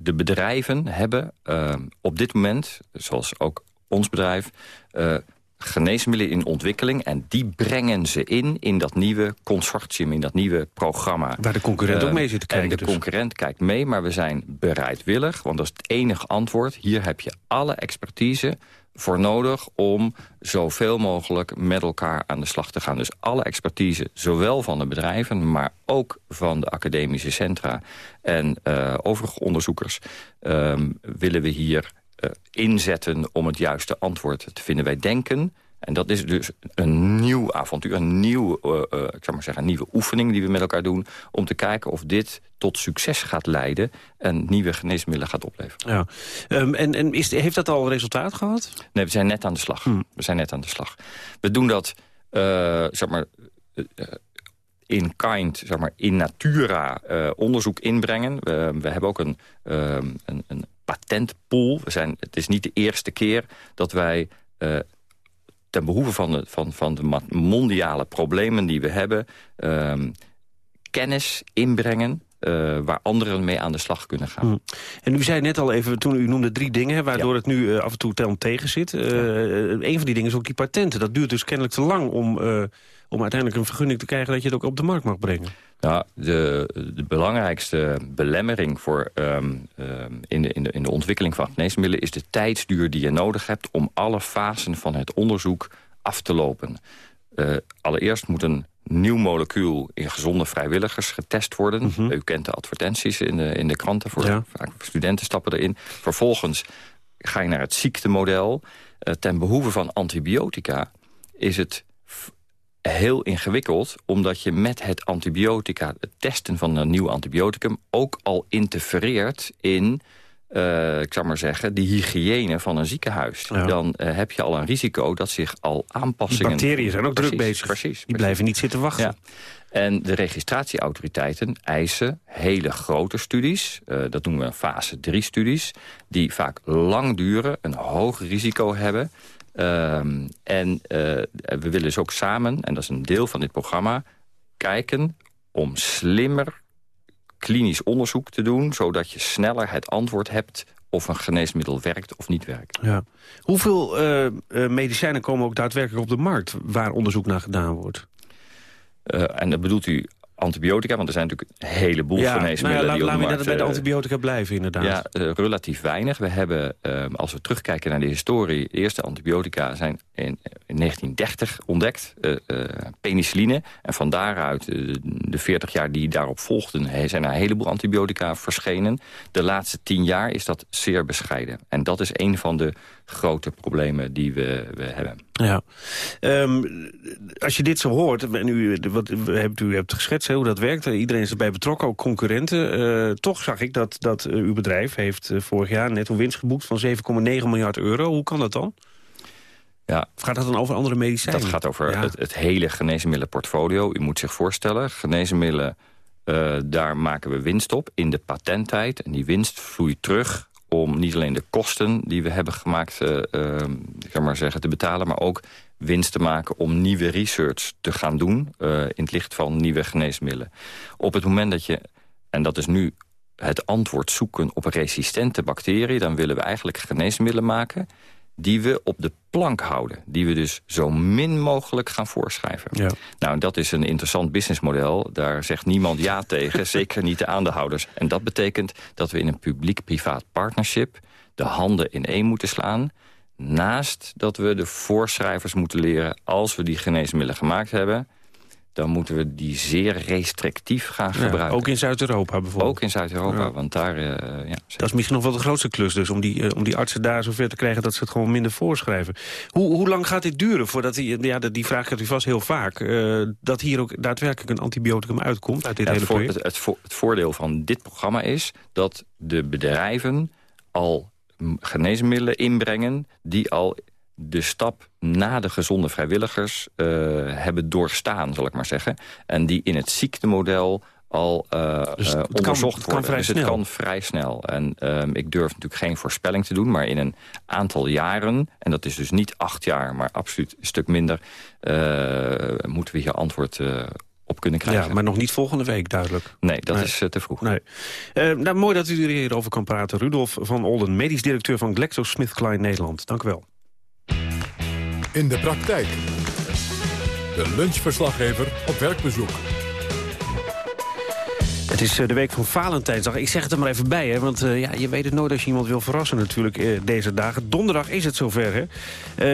de bedrijven hebben uh, op dit moment, zoals ook ons bedrijf... Uh, geneesmiddelen in ontwikkeling. En die brengen ze in, in dat nieuwe consortium, in dat nieuwe programma. Waar de concurrent uh, ook mee zit te kijken. En de dus. concurrent kijkt mee, maar we zijn bereidwillig. Want dat is het enige antwoord. Hier heb je alle expertise voor nodig om zoveel mogelijk met elkaar aan de slag te gaan. Dus alle expertise, zowel van de bedrijven... maar ook van de academische centra en uh, overige onderzoekers... Um, willen we hier uh, inzetten om het juiste antwoord te vinden. Wij denken en dat is dus een nieuw avontuur, een, nieuw, uh, uh, ik zou maar zeggen, een nieuwe oefening die we met elkaar doen... om te kijken of dit tot succes gaat leiden en nieuwe geneesmiddelen gaat opleveren. Ja. Um, en en is, heeft dat al resultaat gehad? Nee, we zijn net aan de slag. Hmm. We zijn net aan de slag. We doen dat, uh, zeg maar in kind, zeg maar, in natura uh, onderzoek inbrengen. We hebben ook een, uh, een, een patentpool. We zijn, het is niet de eerste keer dat wij ten behoeve van de, van, van de mondiale problemen die we hebben... Ehm, kennis inbrengen uh, waar anderen mee aan de slag kunnen gaan. Hmm. En u zei net al even, toen u noemde drie dingen... waardoor het nu uh, af en toe tegen zit. Uh, Een van die dingen is ook die patenten. Dat duurt dus kennelijk te lang om, om uiteindelijk een vergunning te krijgen... dat je het ook op de markt mag brengen. Nou, de, de belangrijkste belemmering voor, um, um, in, de, in, de, in de ontwikkeling van geneesmiddelen... is de tijdsduur die je nodig hebt om alle fasen van het onderzoek af te lopen. Uh, allereerst moet een nieuw molecuul in gezonde vrijwilligers getest worden. Mm -hmm. U kent de advertenties in de, in de kranten, voor, ja. vaak studenten stappen erin. Vervolgens ga je naar het ziektemodel. Uh, ten behoeve van antibiotica is het heel ingewikkeld... omdat je met het antibiotica, het testen van een nieuw antibioticum... ook al interfereert in uh, ik zou maar zeggen, de hygiëne van een ziekenhuis. Dan uh, heb je al een risico dat zich al aanpassingen... Die bacteriën zijn ook precies, druk bezig. Precies, Die blijven niet zitten wachten. Ja. En de registratieautoriteiten eisen hele grote studies. Uh, dat noemen we fase 3-studies. Die vaak lang duren, een hoog risico hebben. Um, en we willen dus ook samen, en dat is een deel van dit programma... kijken om slimmer klinisch onderzoek te doen... zodat je sneller het antwoord hebt of een geneesmiddel werkt of niet werkt. Ja. Hoeveel uh, uh, medicijnen komen ook daadwerkelijk op de markt... waar onderzoek naar gedaan wordt? Uh, en dat bedoelt u antibiotica, want er zijn natuurlijk een heleboel ja, geneesmiddelen nou ja, die op de Laten we bij de eh, antibiotica blijven, inderdaad. Ja, uh, relatief weinig. We hebben, uh, als we terugkijken naar de historie... de eerste antibiotica zijn in, in 1930 ontdekt, uh, penicilline. En van daaruit, de 40 jaar die daarop volgden... zijn er een heleboel antibiotica verschenen. De laatste 10 jaar is dat zeer bescheiden. En dat is een van de grote problemen die we, we hebben. Ja. Um, als je dit zo hoort, en u, wat, hebt, u hebt geschetst hè, hoe dat werkt... iedereen is erbij betrokken, ook concurrenten. Uh, toch zag ik dat, dat uh, uw bedrijf heeft uh, vorig jaar net een winst geboekt... van 7,9 miljard euro. Hoe kan dat dan? Ja, of gaat dat dan over andere medicijnen? Dat gaat over ja. het, het, hele geneesmiddelenportfolio. U moet zich voorstellen, geneesmiddelen, daar maken we winst op in de patenttijd. En die winst vloeit terug om niet alleen de kosten die we hebben gemaakt uh, maar zeggen, te betalen... maar ook winst te maken om nieuwe research te gaan doen... Uh, in het licht van nieuwe geneesmiddelen. Op het moment dat je, en dat is nu het antwoord zoeken op resistente bacteriën... dan willen we eigenlijk geneesmiddelen maken die we op de plank houden. Die we dus zo min mogelijk gaan voorschrijven. Ja. Nou, dat is een interessant businessmodel. Daar zegt niemand ja tegen, zeker niet de aandeelhouders. En dat betekent dat we in een publiek-privaat partnership... de handen in één moeten slaan... naast dat we de voorschrijvers moeten leren... als we die geneesmiddelen gemaakt hebben dan moeten we die zeer restrictief gaan ja, gebruiken. Ook in Zuid-Europa bijvoorbeeld? Ook in Zuid-Europa, ja. want daar... Uh, ja, dat is misschien nog wel de grootste klus dus, om die, uh, om die artsen daar zover te krijgen... dat ze het gewoon minder voorschrijven. Hoe, hoe lang gaat dit duren voordat... Die, ja, die vraag krijgt u vast heel vaak... Uh, dat hier ook daadwerkelijk een antibioticum uitkomt uit dit ja, hele het, voor, project? het, het, het voordeel van dit programma is dat de bedrijven al geneesmiddelen inbrengen... die al de stap na de gezonde vrijwilligers uh, hebben doorstaan, zal ik maar zeggen. En die in het ziektemodel al uh, dus onderzocht kan, worden. Kan dus snel. het kan vrij snel. En um, ik durf natuurlijk geen voorspelling te doen... maar in een aantal jaren, en dat is dus niet acht jaar... maar absoluut een stuk minder, moeten we hier antwoord op kunnen krijgen. Ja, maar nog niet volgende week, duidelijk. Nee, dat nee. is te vroeg. Nee. Nou, mooi dat u er hierover kan praten. Rudolf van Olden, medisch directeur van GlaxoSmithKline Nederland. Dank u wel. In de praktijk. De lunchverslaggever op werkbezoek. Het is de week van Valentijnsdag. Ik zeg het er maar even bij, hè, want uh, ja, je weet het nooit als je iemand wil verrassen natuurlijk uh, deze dagen. Donderdag is het zover, hè.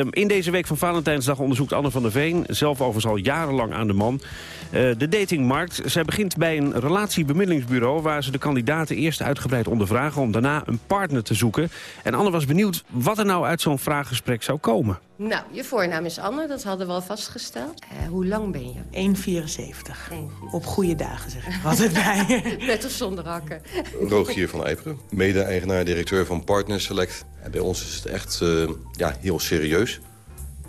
Uh, in deze week van Valentijnsdag onderzoekt Anne van der Veen... zelf overigens al jarenlang aan de man... de datingmarkt. Zij begint bij een relatiebemiddelingsbureau... waar ze de kandidaten eerst uitgebreid ondervragen... om daarna een partner te zoeken. En Anne was benieuwd wat er nou uit zo'n vraaggesprek zou komen. Nou, je voornaam is Anne, dat hadden we al vastgesteld. Uh, hoe lang ben je? 1,74. Op goede dagen zeg ik altijd bij. Met of zonder hakken. Rogier van Eiperen, mede-eigenaar-directeur van Partner Select. En bij ons is het echt uh, ja, heel serieus.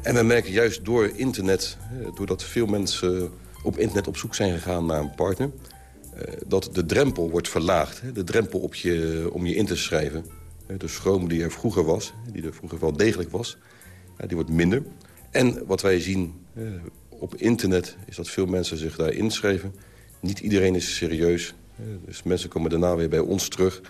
En we merken juist door internet, doordat veel mensen op internet op zoek zijn gegaan naar een partner... Uh, dat de drempel wordt verlaagd. Hè? De drempel op je, om je in te schrijven. De schroom die er vroeger was, die er vroeger wel degelijk was... Die wordt minder. En wat wij zien uh, op internet is dat veel mensen zich daar inschrijven. Niet iedereen is serieus. Dus mensen komen daarna weer bij ons terug.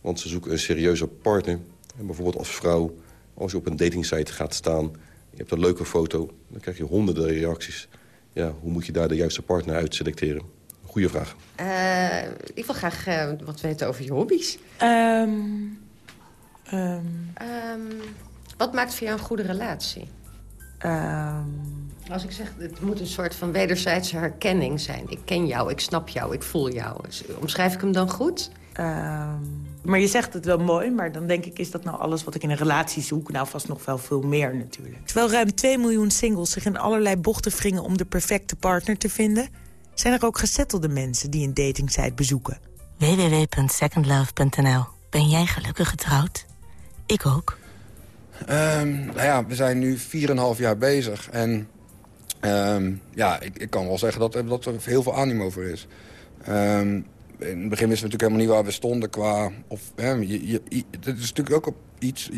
Want ze zoeken een serieuze partner. Bijvoorbeeld als vrouw, als je op een datingsite gaat staan... je hebt een leuke foto, dan krijg je honderden reacties. Ja, hoe moet je daar de juiste partner uit selecteren? Goeie vraag. Uh, ik wil graag wat weten over je hobby's. Um, um. Um, wat maakt voor jou een goede relatie? Um... Als ik zeg, het moet een soort van wederzijdse herkenning zijn. Ik ken jou, ik snap jou, ik voel jou. Omschrijf ik hem dan goed? Um... Maar je zegt het wel mooi, maar dan denk ik... is dat nou alles wat ik in een relatie zoek? Nou, vast nog wel veel meer natuurlijk. Terwijl ruim 2 miljoen singles zich in allerlei bochten wringen... om de perfecte partner te vinden... zijn er ook gezettelde mensen die een datingsite bezoeken. www.secondlove.nl Ben jij gelukkig getrouwd? Ik ook. Ehm, nou ja, we zijn nu 4,5 jaar bezig. En ehm, ja, ik, ik, kan wel zeggen dat, dat er heel veel animo voor is. Ehm, in het begin wisten we natuurlijk helemaal niet waar we stonden qua... Of, hè, je, het is natuurlijk ook iets...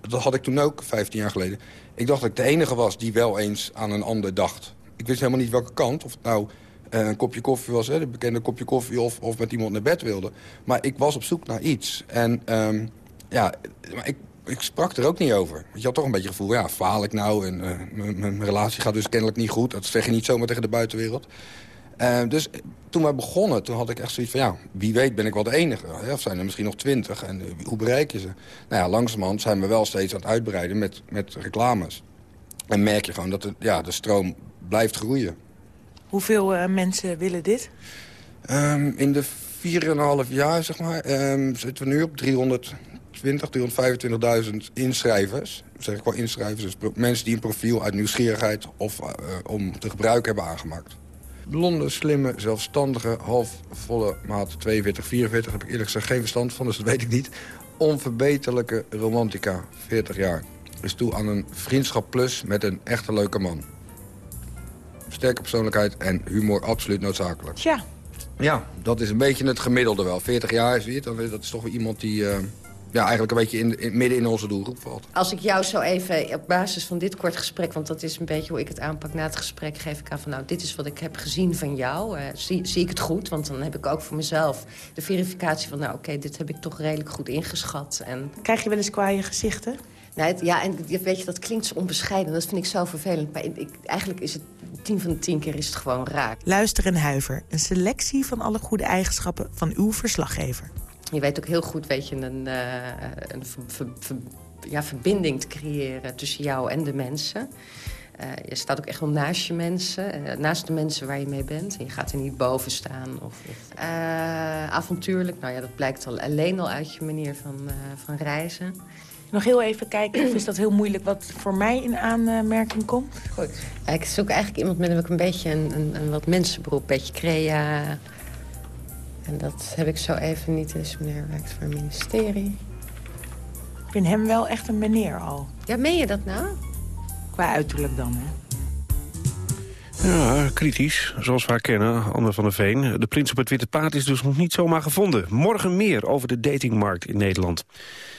Dat had ik toen ook, 15 jaar geleden. Ik dacht dat ik de enige was die wel eens aan een ander dacht. Ik wist helemaal niet welke kant. Of het nou eh, een kopje koffie was, hè, de bekende kopje koffie... Of, of met iemand naar bed wilde. Maar ik was op zoek naar iets. En um, ja, maar ik, ik sprak er ook niet over. Je had toch een beetje het gevoel, ja, faal ik nou? En uh, mijn relatie gaat dus kennelijk niet goed. Dat zeg je niet zomaar tegen de buitenwereld. Uh, dus toen wij begonnen, toen had ik echt zoiets van... ja, wie weet ben ik wel de enige. Hè? Of zijn er misschien nog twintig? En uh, hoe bereik je ze? Nou ja, langzamerhand zijn we wel steeds aan het uitbreiden met, met reclames. En merk je gewoon dat de, ja, de stroom blijft groeien. Hoeveel uh, mensen willen dit? Um, in de 4,5 jaar, zeg maar, um, zitten we nu op 300... 20, 325.000 inschrijvers. Zeg ik wel inschrijvers, dus mensen die een profiel uit nieuwsgierigheid of om te gebruiken hebben aangemaakt. Blonde, slimme, zelfstandige, halfvolle maat 42, 44... heb ik eerlijk gezegd geen verstand van, dus dat weet ik niet. Onverbeterlijke romantica, 40 jaar. Is toe aan een vriendschap plus met een echte leuke man. Sterke persoonlijkheid en humor absoluut noodzakelijk. Tja. Ja, dat is een beetje het gemiddelde wel. 40 jaar, zie je het, dat is toch wel iemand die... Uh, ja, eigenlijk een beetje in, in, midden in onze doelgroep valt. Als ik jou zo even op basis van dit kort gesprek... want dat is een beetje hoe ik het aanpak na het gesprek... geef ik aan van nou, dit is wat ik heb gezien van jou. Uh, zie, zie ik het goed? Want dan heb ik ook voor mezelf de verificatie van... nou, oké, okay, dit heb ik toch redelijk goed ingeschat. En... Krijg je wel eens kwaaie gezichten? Nou, het, ja, en weet je, dat klinkt zo onbescheiden. Dat vind ik zo vervelend. Maar ik, eigenlijk is het tien van de tien keer is het gewoon raar. Luister en huiver. Een selectie van alle goede eigenschappen van uw verslaggever. Je weet ook heel goed weet je, een, uh, een ver, ver, ver, ja, verbinding te creëren tussen jou en de mensen. Uh, je staat ook echt wel naast je mensen, uh, naast de mensen waar je mee bent. En je gaat er niet boven staan. Of, of avontuurlijk, nou ja, dat blijkt al alleen al uit je manier van, van reizen. Nog heel even kijken, of is dat heel moeilijk wat voor mij in aanmerking komt? Goed. Ik zoek eigenlijk iemand met een beetje een, een, een wat mensenberoep, een beetje crea... En dat heb ik zo even niet. Dus meneer werkt voor het ministerie. Ik vind hem wel echt een meneer al. Ja, meen je dat nou? Qua uiterlijk dan, hè? Ja, kritisch, zoals we haar kennen, Anne van der Veen. De prins op het witte paard is dus nog niet zomaar gevonden. Morgen meer over de datingmarkt in Nederland.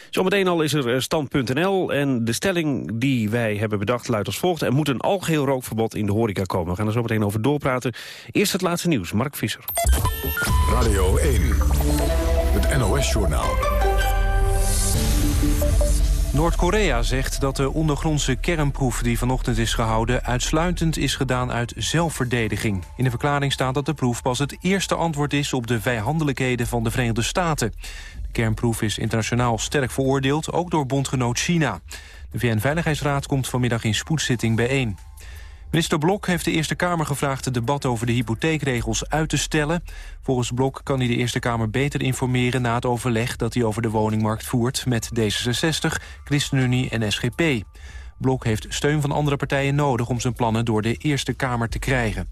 Zometeen al is er stand.nl en de stelling die wij hebben bedacht luidt als volgt. Er moet een algeheel rookverbod in de horeca komen. We gaan er zo meteen over doorpraten. Eerst het laatste nieuws, Mark Visser. Radio 1, het NOS-journaal. Noord-Korea zegt dat de ondergrondse kernproef die vanochtend is gehouden... uitsluitend is gedaan uit zelfverdediging. In de verklaring staat dat de proef pas het eerste antwoord is... op de vijandelijkheden van de Verenigde Staten. De kernproef is internationaal sterk veroordeeld, ook door bondgenoot China. De VN-veiligheidsraad komt vanmiddag in spoedzitting bijeen. Minister Blok heeft de Eerste Kamer gevraagd het debat over de hypotheekregels uit te stellen. Volgens Blok kan hij de Eerste Kamer beter informeren na het overleg dat hij over de woningmarkt voert met D66, ChristenUnie en SGP. Blok heeft steun van andere partijen nodig om zijn plannen door de Eerste Kamer te krijgen.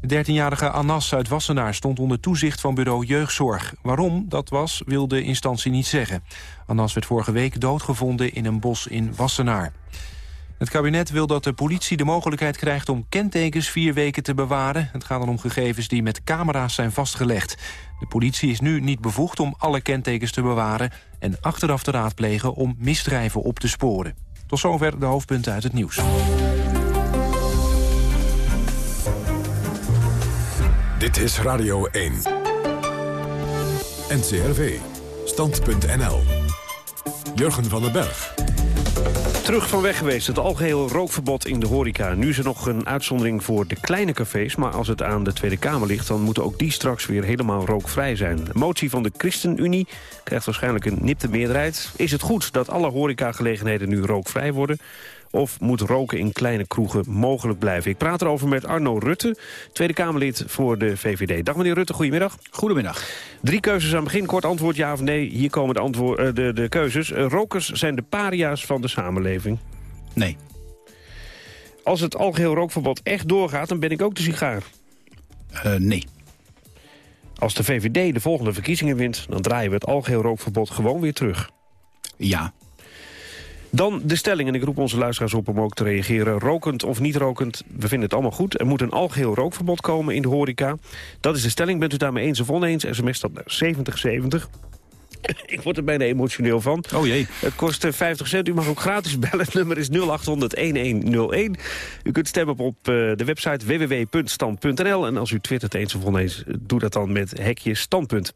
De 13-jarige Anas uit Wassenaar stond onder toezicht van bureau Jeugdzorg. Waarom dat was, wil de instantie niet zeggen. Anas werd vorige week doodgevonden in een bos in Wassenaar. Het kabinet wil dat de politie de mogelijkheid krijgt om kentekens vier weken te bewaren. Het gaat dan om gegevens die met camera's zijn vastgelegd. De politie is nu niet bevoegd om alle kentekens te bewaren... en achteraf te raadplegen om misdrijven op te sporen. Tot zover de hoofdpunten uit het nieuws. Dit is Radio 1. NCRV. Stand.nl. Jurgen van den Berg. Terug van weg geweest, het algeheel rookverbod in de horeca. Nu is er nog een uitzondering voor de kleine cafés... maar als het aan de Tweede Kamer ligt... dan moeten ook die straks weer helemaal rookvrij zijn. De motie van de ChristenUnie krijgt waarschijnlijk een nipte meerderheid. Is het goed dat alle horecagelegenheden nu rookvrij worden? Of moet roken in kleine kroegen mogelijk blijven? Ik praat erover met Arno Rutte, Tweede Kamerlid voor de VVD. Dag meneer Rutte, goedemiddag. Goedemiddag. Drie keuzes aan het begin, kort antwoord ja of nee. Hier komen de, antwoord, uh, de, de keuzes. Uh, rokers zijn de paria's van de samenleving. Nee. Als het algeheel rookverbod echt doorgaat, dan ben ik ook de sigaar. Uh, nee. Als de VVD de volgende verkiezingen wint... dan draaien we het algeheel rookverbod gewoon weer terug. Ja. Dan de stelling, en ik roep onze luisteraars op om ook te reageren. Rokend of niet rokend, we vinden het allemaal goed. Er moet een algeheel rookverbod komen in de horeca. Dat is de stelling. Bent u daarmee eens of oneens? SMS staat naar 7070. Ik word er bijna emotioneel van. Oh jee. Het kost eh, 50 cent. U mag ook gratis bellen. Het nummer is 0800-1101. U kunt stemmen op eh, de website www.stand.nl. En als u twittert eens of oneens, doe dat dan met hekje standpunt.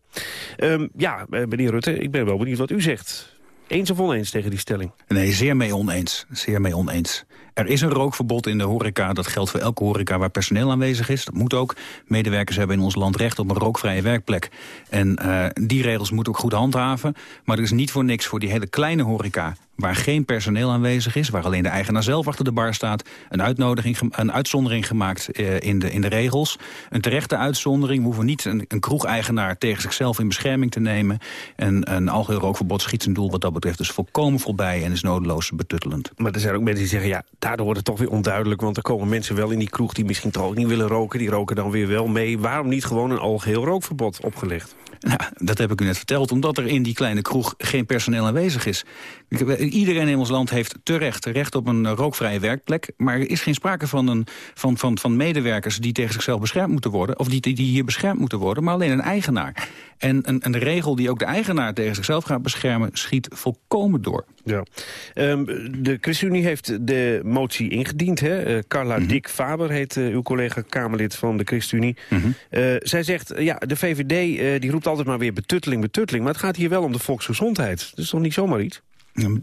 Ehm, ja, eh, meneer Rutte, ik ben wel benieuwd wat u zegt. Eens of oneens tegen die stelling? Nee, zeer mee oneens. Zeer mee oneens. Er is een rookverbod in de horeca. Dat geldt voor elke horeca waar personeel aanwezig is. Dat moet ook. Medewerkers hebben in ons land recht op een rookvrije werkplek. En uh, die regels moeten ook goed handhaven. Maar er is niet voor niks voor die hele kleine horeca waar geen personeel aanwezig is... waar alleen de eigenaar zelf achter de bar staat... een, uitnodiging, een uitzondering gemaakt uh, in, de, in de regels. Een terechte uitzondering. We hoeven niet een, een kroegeigenaar tegen zichzelf in bescherming te nemen. En een algeheel rookverbod schiet zijn doel wat dat betreft dus volkomen voorbij... en is nodeloos betuttelend. Maar er zijn ook mensen die zeggen... ja, daardoor wordt het toch weer onduidelijk... want er komen mensen wel in die kroeg die misschien toch ook niet willen roken. Die roken dan weer wel mee. Waarom niet gewoon een algeheel rookverbod opgelegd? Nou, dat heb ik u net verteld, omdat er in die kleine kroeg geen personeel aanwezig is. Iedereen in ons land heeft terecht recht op een rookvrije werkplek. Maar er is geen sprake van, een, van, van, van medewerkers die tegen zichzelf beschermd moeten worden. Of die, die hier beschermd moeten worden, maar alleen een eigenaar. En een, een regel die ook de eigenaar tegen zichzelf gaat beschermen, schiet volkomen door. Ja. Um, de ChristenUnie heeft de motie ingediend. Hè? Uh, Carla mm -hmm. Dick Faber heet uh, uw collega Kamerlid van de ChristenUnie. Mm -hmm. uh, zij zegt, ja, de VVD die roept altijd maar weer betutteling, betutteling. Maar het gaat hier wel om de volksgezondheid. Dat is toch niet zomaar iets?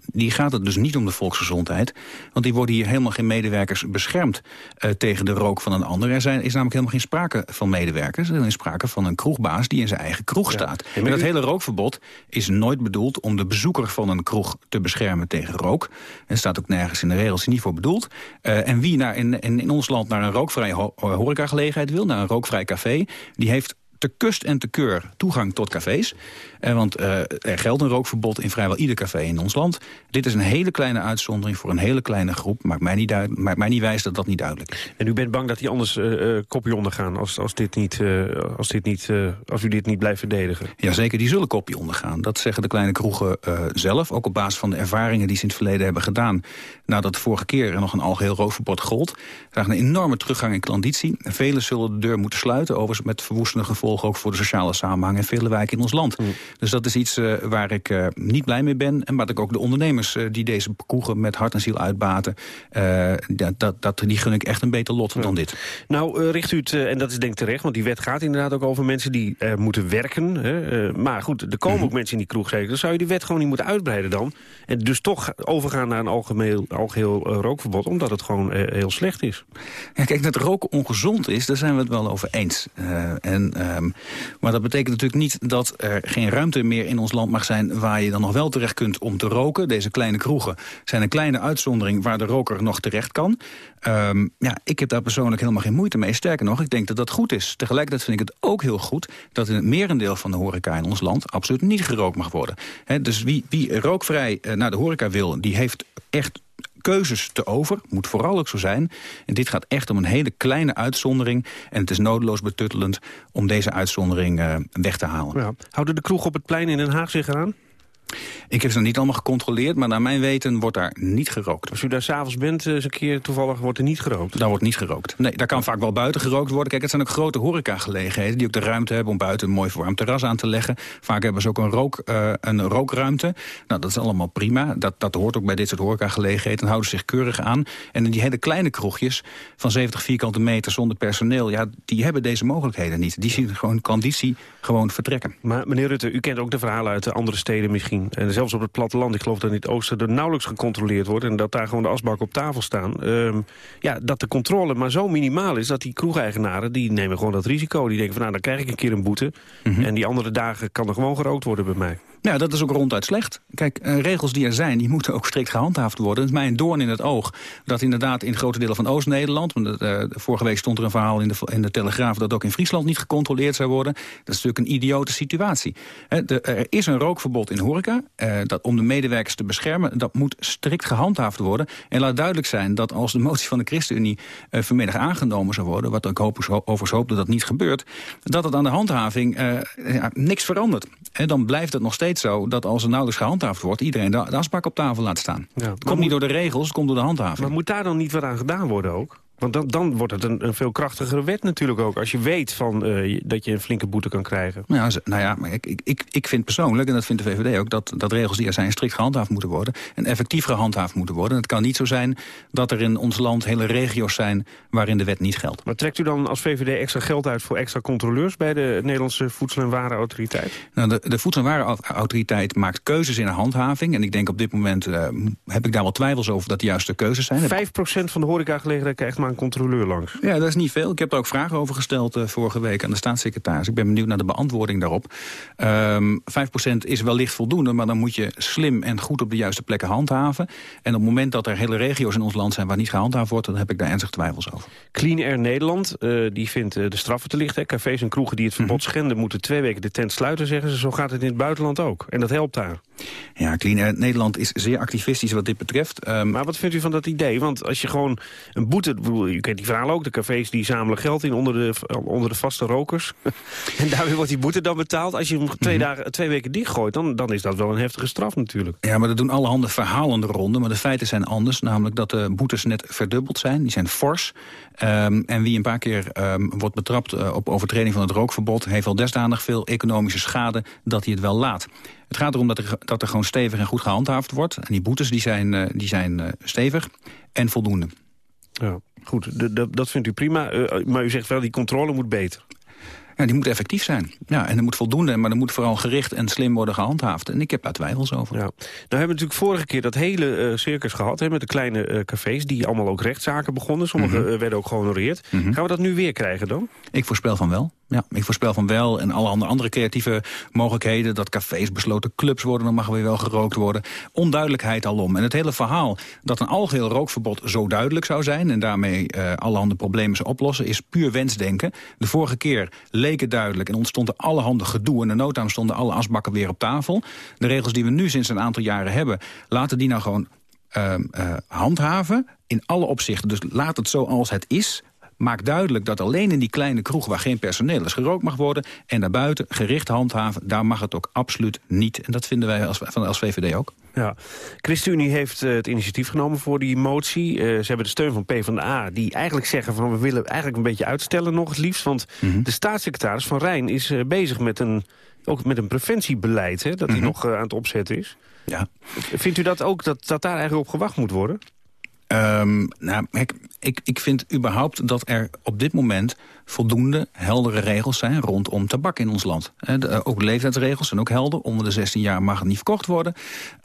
Die gaat het dus niet om de volksgezondheid. Want die worden hier helemaal geen medewerkers beschermd uh, tegen de rook van een ander. Er zijn, is namelijk helemaal geen sprake van medewerkers. Er is sprake van een kroegbaas die in zijn eigen kroeg ja. staat. En dat hele rookverbod is nooit bedoeld om de bezoeker van een kroeg te beschermen tegen rook. Er staat ook nergens in de regels niet voor bedoeld. Uh, en wie naar in, in, in, ons land naar een rookvrije ho horecagelegenheid wil, naar een rookvrij café, die heeft te kust en te keur toegang tot cafés. Eh, want uh, er geldt een rookverbod in vrijwel ieder café in ons land. Dit is een hele kleine uitzondering voor een hele kleine groep. Maakt mij niet, maakt mij niet wijs dat dat niet duidelijk is. En u bent bang dat die anders uh, kopje ondergaan als, als, dit niet, als, dit niet, als u dit niet blijft verdedigen? Jazeker, die zullen kopje ondergaan. Dat zeggen de kleine kroegen zelf. Ook op basis van de ervaringen die ze in het verleden hebben gedaan. Nadat de vorige keer er nog een algeheel rookverbod gold. Zagen een enorme teruggang in klanditie. Velen zullen de deur moeten sluiten. Overigens met verwoestende gevolgen ook voor de sociale samenhang in vele wijken in ons land. Mm. Dus dat is iets uh, waar ik uh, niet blij mee ben. En wat ik ook de ondernemers uh, die deze kroegen met hart en ziel uitbaten... dat, dat, dat, die gun ik echt een beter lot ja. dan dit. Nou, richt u het, en dat is denk ik terecht... want die wet gaat inderdaad ook over mensen die moeten werken. Hè, maar goed, er komen mm -hmm. ook mensen in die kroeg zeker. Dan zou je die wet gewoon niet moeten uitbreiden dan. En dus toch overgaan naar een algemeen, algeheel rookverbod... omdat het gewoon heel slecht is. Ja, kijk, dat roken ongezond is, daar zijn we het wel over eens. en, um, maar dat betekent natuurlijk niet dat er geen ruimte meer in ons land mag zijn... waar je dan nog wel terecht kunt om te roken. Deze kleine kroegen zijn een kleine uitzondering waar de roker nog terecht kan. Um, ja, ik heb daar persoonlijk helemaal geen moeite mee. Sterker nog, ik denk dat dat goed is. Tegelijkertijd vind ik het ook heel goed dat in het merendeel van de horeca in ons land... absoluut niet gerookt mag worden. Dus wie, wie rookvrij uh, naar de horeca wil, die heeft echt keuzes te over. Moet vooral ook zo zijn. En dit gaat echt om een hele kleine uitzondering. En het is nodeloos betuttelend om deze uitzondering uh, weg te halen. Ja. Houden de kroeg op het plein in Den Haag zich eraan? Ik heb ze nog niet allemaal gecontroleerd, maar naar mijn weten wordt daar niet gerookt. Als u daar s'avonds bent, eens een keer toevallig, wordt er niet gerookt? Daar wordt niet gerookt. Nee, daar kan oh. vaak wel buiten gerookt worden. Kijk, het zijn ook grote horecagelegenheden die ook de ruimte hebben om buiten een mooi verwarmd terras aan te leggen. Vaak hebben ze ook een, rook, uh, een rookruimte. Nou, dat is allemaal prima. Dat, dat hoort ook bij dit soort horecagelegenheden. En houden ze zich keurig aan. En die hele kleine kroegjes van 70 vierkante meter zonder personeel, ja, die hebben deze mogelijkheden niet. Die zien gewoon conditie gewoon vertrekken. Maar meneer Rutte, u kent ook de verhalen uit de andere steden misschien en zelfs op het platteland, ik geloof dat in het oosten er nauwelijks gecontroleerd wordt... en dat daar gewoon de asbakken op tafel staan. Um, ja, dat de controle maar zo minimaal is dat die kroegeigenaren... die nemen gewoon dat risico. Die denken van nou, dan krijg ik een keer een boete. Mm -hmm. En die andere dagen kan er gewoon gerookt worden bij mij. Ja, dat is ook ronduit slecht. Kijk, uh, regels die er zijn, die moeten ook strikt gehandhaafd worden. Het is mij een doorn in het oog dat inderdaad in grote delen van Oost-Nederland... want uh, vorige week stond er een verhaal in de, in de Telegraaf... dat ook in Friesland niet gecontroleerd zou worden. Dat is natuurlijk een idiote situatie. er is een rookverbod in horeca. Uh, dat om de medewerkers te beschermen, dat moet strikt gehandhaafd worden. En laat duidelijk zijn dat als de motie van de ChristenUnie... vanmiddag aangenomen zou worden, wat ik hoop, overigens hoop dat dat niet gebeurt... dat het aan de handhaving niks verandert. En dan blijft het nog steeds zo dat als er nauwelijks gehandhaafd wordt... iedereen de, de afspraak op tafel laat staan. Ja, het komt niet door de regels, het komt door de handhaving. Maar moet daar dan niet wat aan gedaan worden ook? Want dan, dan wordt het een, een, veel krachtigere wet natuurlijk ook. Als je weet van, uh, dat je een flinke boete kan krijgen. Ja, nou ja, maar ik, ik, ik vind persoonlijk, en dat vindt de VVD ook... Dat, dat regels die er zijn strikt gehandhaafd moeten worden... en effectief gehandhaafd moeten worden. Het kan niet zo zijn dat er in ons land hele regio's zijn... waarin de wet niet geldt. Maar trekt u dan als VVD extra geld uit voor extra controleurs... bij de Nederlandse Voedsel- en Warenautoriteit? Nou, de, de Voedsel- en Warenautoriteit maakt keuzes in de handhaving. En ik denk op dit moment uh, heb ik daar wel twijfels over dat de juiste keuzes zijn. 5% van de horecagelegenheid krijgt maar een controleur langs. Ja, dat is niet veel. Ik heb er ook vragen over gesteld uh, vorige week aan de staatssecretaris. Ik ben benieuwd naar de beantwoording daarop. Um, 5% is wellicht voldoende, maar dan moet je slim en goed op de juiste plekken handhaven. En op het moment dat er hele regio's in ons land zijn waar niet gehandhaafd wordt, dan heb ik daar ernstig twijfels over. Clean Air Nederland, uh, die vindt uh, de straffen te licht. Hè. Cafés en kroegen die het verbod mm -hmm. schenden moeten twee weken de tent sluiten, zeggen ze. Zo gaat het in het buitenland ook. En dat helpt daar. Ja, Clean Air Nederland is zeer activistisch wat dit betreft. Um, maar wat vindt u van dat idee? Want als je gewoon een boete... U kent die verhalen ook, de cafés die zamelen geld in onder de, onder de vaste rokers. en daarmee wordt die boete dan betaald. Als je hem twee, mm -hmm. dagen, twee weken dichtgooit, dan, dan is dat wel een heftige straf natuurlijk. Ja, maar dat doen allerhande verhalen de ronde. Maar de feiten zijn anders. Namelijk dat de boetes net verdubbeld zijn. Die zijn fors. Um, en wie een paar keer um, wordt betrapt uh, op overtreding van het rookverbod... heeft al desdanig veel economische schade dat hij het wel laat. Het gaat erom dat er, dat er gewoon stevig en goed gehandhaafd wordt. En die boetes die zijn, uh, die zijn uh, stevig en voldoende. Ja, goed. Dat vindt u prima. Uh, maar u zegt wel, die controle moet beter. Ja, die moet effectief zijn. Ja, en er moet voldoende, maar er moet vooral gericht en slim worden gehandhaafd. En ik heb daar twijfels over. Ja. Nou hebben we natuurlijk vorige keer dat hele uh, circus gehad... Hè, met de kleine uh, cafés, die allemaal ook rechtszaken begonnen. Sommige mm -hmm. uh, werden ook gehonoreerd. Mm -hmm. Gaan we dat nu weer krijgen dan? Ik voorspel van wel. Ja, ik voorspel van wel. En alle andere, creatieve mogelijkheden. Dat cafés besloten clubs worden, dan mag er weer wel gerookt worden. Onduidelijkheid alom. En het hele verhaal dat een algeheel rookverbod zo duidelijk zou zijn... en daarmee uh, allerhande problemen zou oplossen, is puur wensdenken. De vorige keer leek het duidelijk en ontstond er allerhande gedoe. En de noodzaam stonden alle asbakken weer op tafel. De regels die we nu sinds een aantal jaren hebben... laten die nou gewoon uh, uh, handhaven in alle opzichten. Dus laat het zoals het is maakt duidelijk dat alleen in die kleine kroeg... waar geen personeel is gerookt mag worden... en daarbuiten gericht handhaven, daar mag het ook absoluut niet. En dat vinden wij als, van als VVD ook. Ja. ChristenUnie heeft uh, het initiatief genomen voor die motie. Uh, ze hebben de steun van PvdA, die eigenlijk zeggen... van we willen eigenlijk een beetje uitstellen nog het liefst. Want mm -hmm. de staatssecretaris van Rijn is uh, bezig met een, ook met een preventiebeleid... Hè, dat hij mm -hmm. nog aan het opzetten is. Ja. Vindt u dat ook, dat, dat daar eigenlijk op gewacht moet worden? Um, nou, ik, ik, ik vind überhaupt dat er op dit moment voldoende heldere regels zijn rondom tabak in ons land. De, ook leeftijdsregels zijn ook helder. Onder de 16 jaar mag het niet verkocht worden.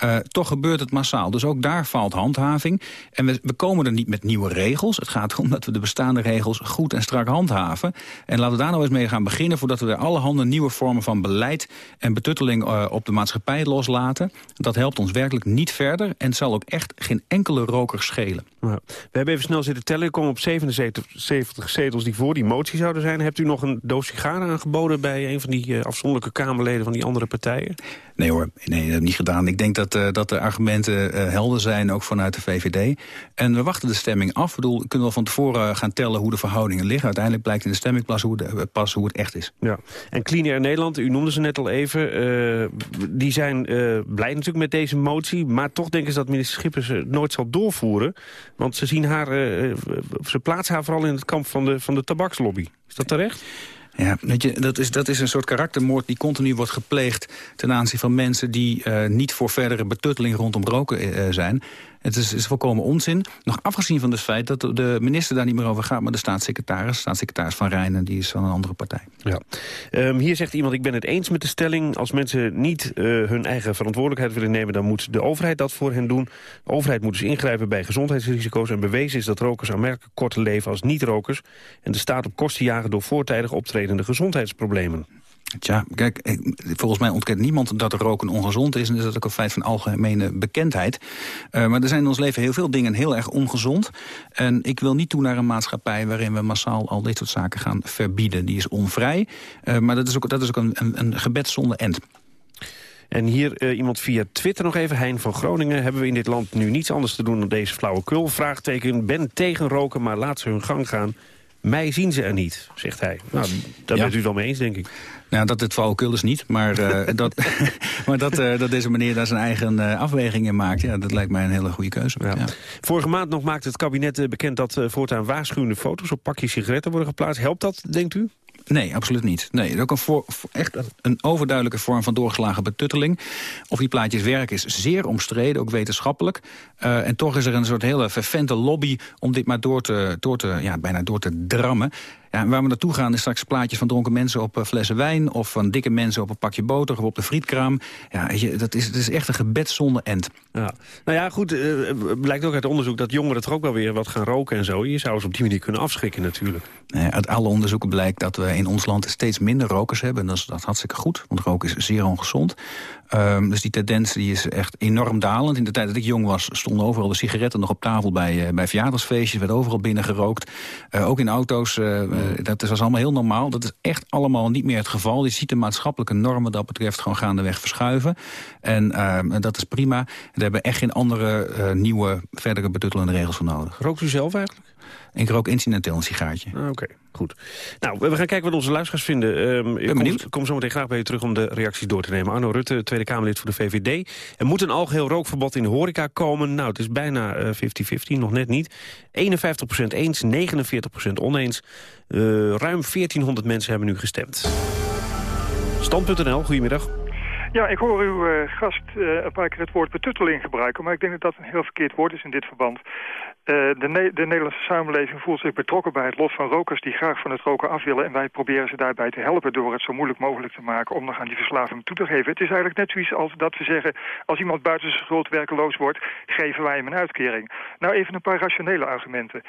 Uh, toch gebeurt het massaal. Dus ook daar valt handhaving. En we, we komen er niet met nieuwe regels. Het gaat erom dat we de bestaande regels goed en strak handhaven. En laten we daar nou eens mee gaan beginnen... voordat we er allerhande nieuwe vormen van beleid en betutteling op de maatschappij loslaten. Dat helpt ons werkelijk niet verder. En zal ook echt geen enkele roker schelen. We hebben even snel zitten tellen. Ik kom op 77 zetels die voor die motie zouden zijn. Hebt u nog een doos sigaren aangeboden bij een van die uh, afzonderlijke Kamerleden van die andere partijen? Nee hoor, nee, dat heb ik niet gedaan. Ik denk dat, uh, dat de argumenten uh, helder zijn, ook vanuit de VVD. En we wachten de stemming af. Ik bedoel, we kunnen wel van tevoren gaan tellen hoe de verhoudingen liggen. Uiteindelijk blijkt in de stemming pas hoe, pas hoe het echt is. Ja. En Clean Air Nederland, u noemde ze net al even, die zijn blij natuurlijk met deze motie. Maar toch denken ze dat minister Schippers het nooit zal doorvoeren. Want ze zien haar, ze plaatsen haar vooral in het kamp van de, van de tabakslobby. Is dat terecht? Weet je, dat is, dat is een soort karaktermoord die continu wordt gepleegd... ten aanzien van mensen die uh, niet voor verdere betutteling rondom roken uh, zijn. Het is, is volkomen onzin. Nog afgezien van het feit dat de minister daar niet meer over gaat... maar de staatssecretaris, staatssecretaris Van Rijn... die is van een andere partij. Ja. Um, hier zegt iemand, ik ben het eens met de stelling... als mensen niet uh, hun eigen verantwoordelijkheid willen nemen... dan moet de overheid dat voor hen doen. De overheid moet dus ingrijpen bij gezondheidsrisico's... en bewezen is dat rokers aanmerkelijk korter leven als niet-rokers... en de staat op kosten jagen door voortijdig optredende gezondheidsproblemen. Tja, kijk, volgens mij ontkent niemand dat roken ongezond is... en is dat ook een feit van algemene bekendheid. Uh, maar er zijn in ons leven heel veel dingen heel erg ongezond. En ik wil niet toe naar een maatschappij waarin we massaal al dit soort zaken gaan verbieden. Die is onvrij, uh, maar dat is ook, dat is ook een, een, een gebed zonder end. En hier uh, iemand via Twitter nog even. Hein van Groningen. Hebben we in dit land nu niets anders te doen dan deze flauwekul? Vraagteken, ben tegen roken, maar laat ze hun gang gaan. Mij zien ze er niet, zegt hij. Nou, daar ja. bent u het wel mee eens, denk ik. Nou, dat het flauwekul is niet, maar, uh, dat, maar dat, uh, dat deze meneer daar zijn eigen uh, afwegingen maakt... Ja, dat lijkt mij een hele goede keuze. Ja. Ja. Vorige maand nog maakte het kabinet bekend dat voortaan waarschuwende foto's... op pakjes sigaretten worden geplaatst. Helpt dat, denkt u? Nee, absoluut niet. Nee, dat ook een voor, echt een overduidelijke vorm van doorgeslagen betutteling. Of die plaatjes werken is zeer omstreden, ook wetenschappelijk. Uh, en toch is er een soort hele vervente lobby om dit maar door te, door te, ja, bijna door te drammen. Ja, waar we naartoe gaan is straks plaatjes van dronken mensen op uh, flessen wijn... of van dikke mensen op een pakje boter of op de frietkraam. Ja, weet je, dat is, dat is echt een gebed zonder end. Ja. Nou ja, goed, uh, blijkt ook uit onderzoek dat jongeren toch ook wel weer wat gaan roken en zo. Je zou ze op die manier kunnen afschrikken natuurlijk. Uit alle onderzoeken blijkt dat we in ons land steeds minder rokers hebben. En dat is, dat hartstikke goed, want roken is zeer ongezond. Um, dus die tendens die is echt enorm dalend. In de tijd dat ik jong was stonden overal de sigaretten nog op tafel bij, uh, bij verjaardagsfeestjes. werd overal binnen gerookt. Uh, ook in auto's. Uh, dat was allemaal heel normaal. Dat is echt allemaal niet meer het geval. Je ziet de maatschappelijke normen dat betreft gewoon gaandeweg verschuiven. En ehm, dat is prima. Daar hebben echt geen andere nieuwe, verdere betuttelende regels voor nodig. Rookt u zelf eigenlijk? Ik rook incidenteel een sigaartje. Ah, Oké, okay, goed. Nou, we gaan kijken wat onze luisteraars vinden. Um, ik kom, kom zo meteen graag bij u terug om de reacties door te nemen. Arno Rutte, Tweede Kamerlid voor de VVD. Er moet een algeheel rookverbod in de horeca komen. Nou, het is bijna 50-50, uh, nog net niet. 51% eens, 49% oneens. Uh, ruim 1400 mensen hebben nu gestemd. Stand.nl, goedemiddag. Ja, ik hoor uw uh, gast uh, een paar keer het woord betutteling gebruiken... maar ik denk dat dat een heel verkeerd woord is in dit verband. Uh, de, de, Nederlandse samenleving voelt zich betrokken bij het lot van rokers... die graag van het roken af willen en wij proberen ze daarbij te helpen... door het zo moeilijk mogelijk te maken om nog aan die verslaving toe te geven. Het is eigenlijk net zoiets als dat we zeggen... als iemand buiten zijn schuld werkeloos wordt, geven wij hem een uitkering. Nou, even een paar rationele argumenten.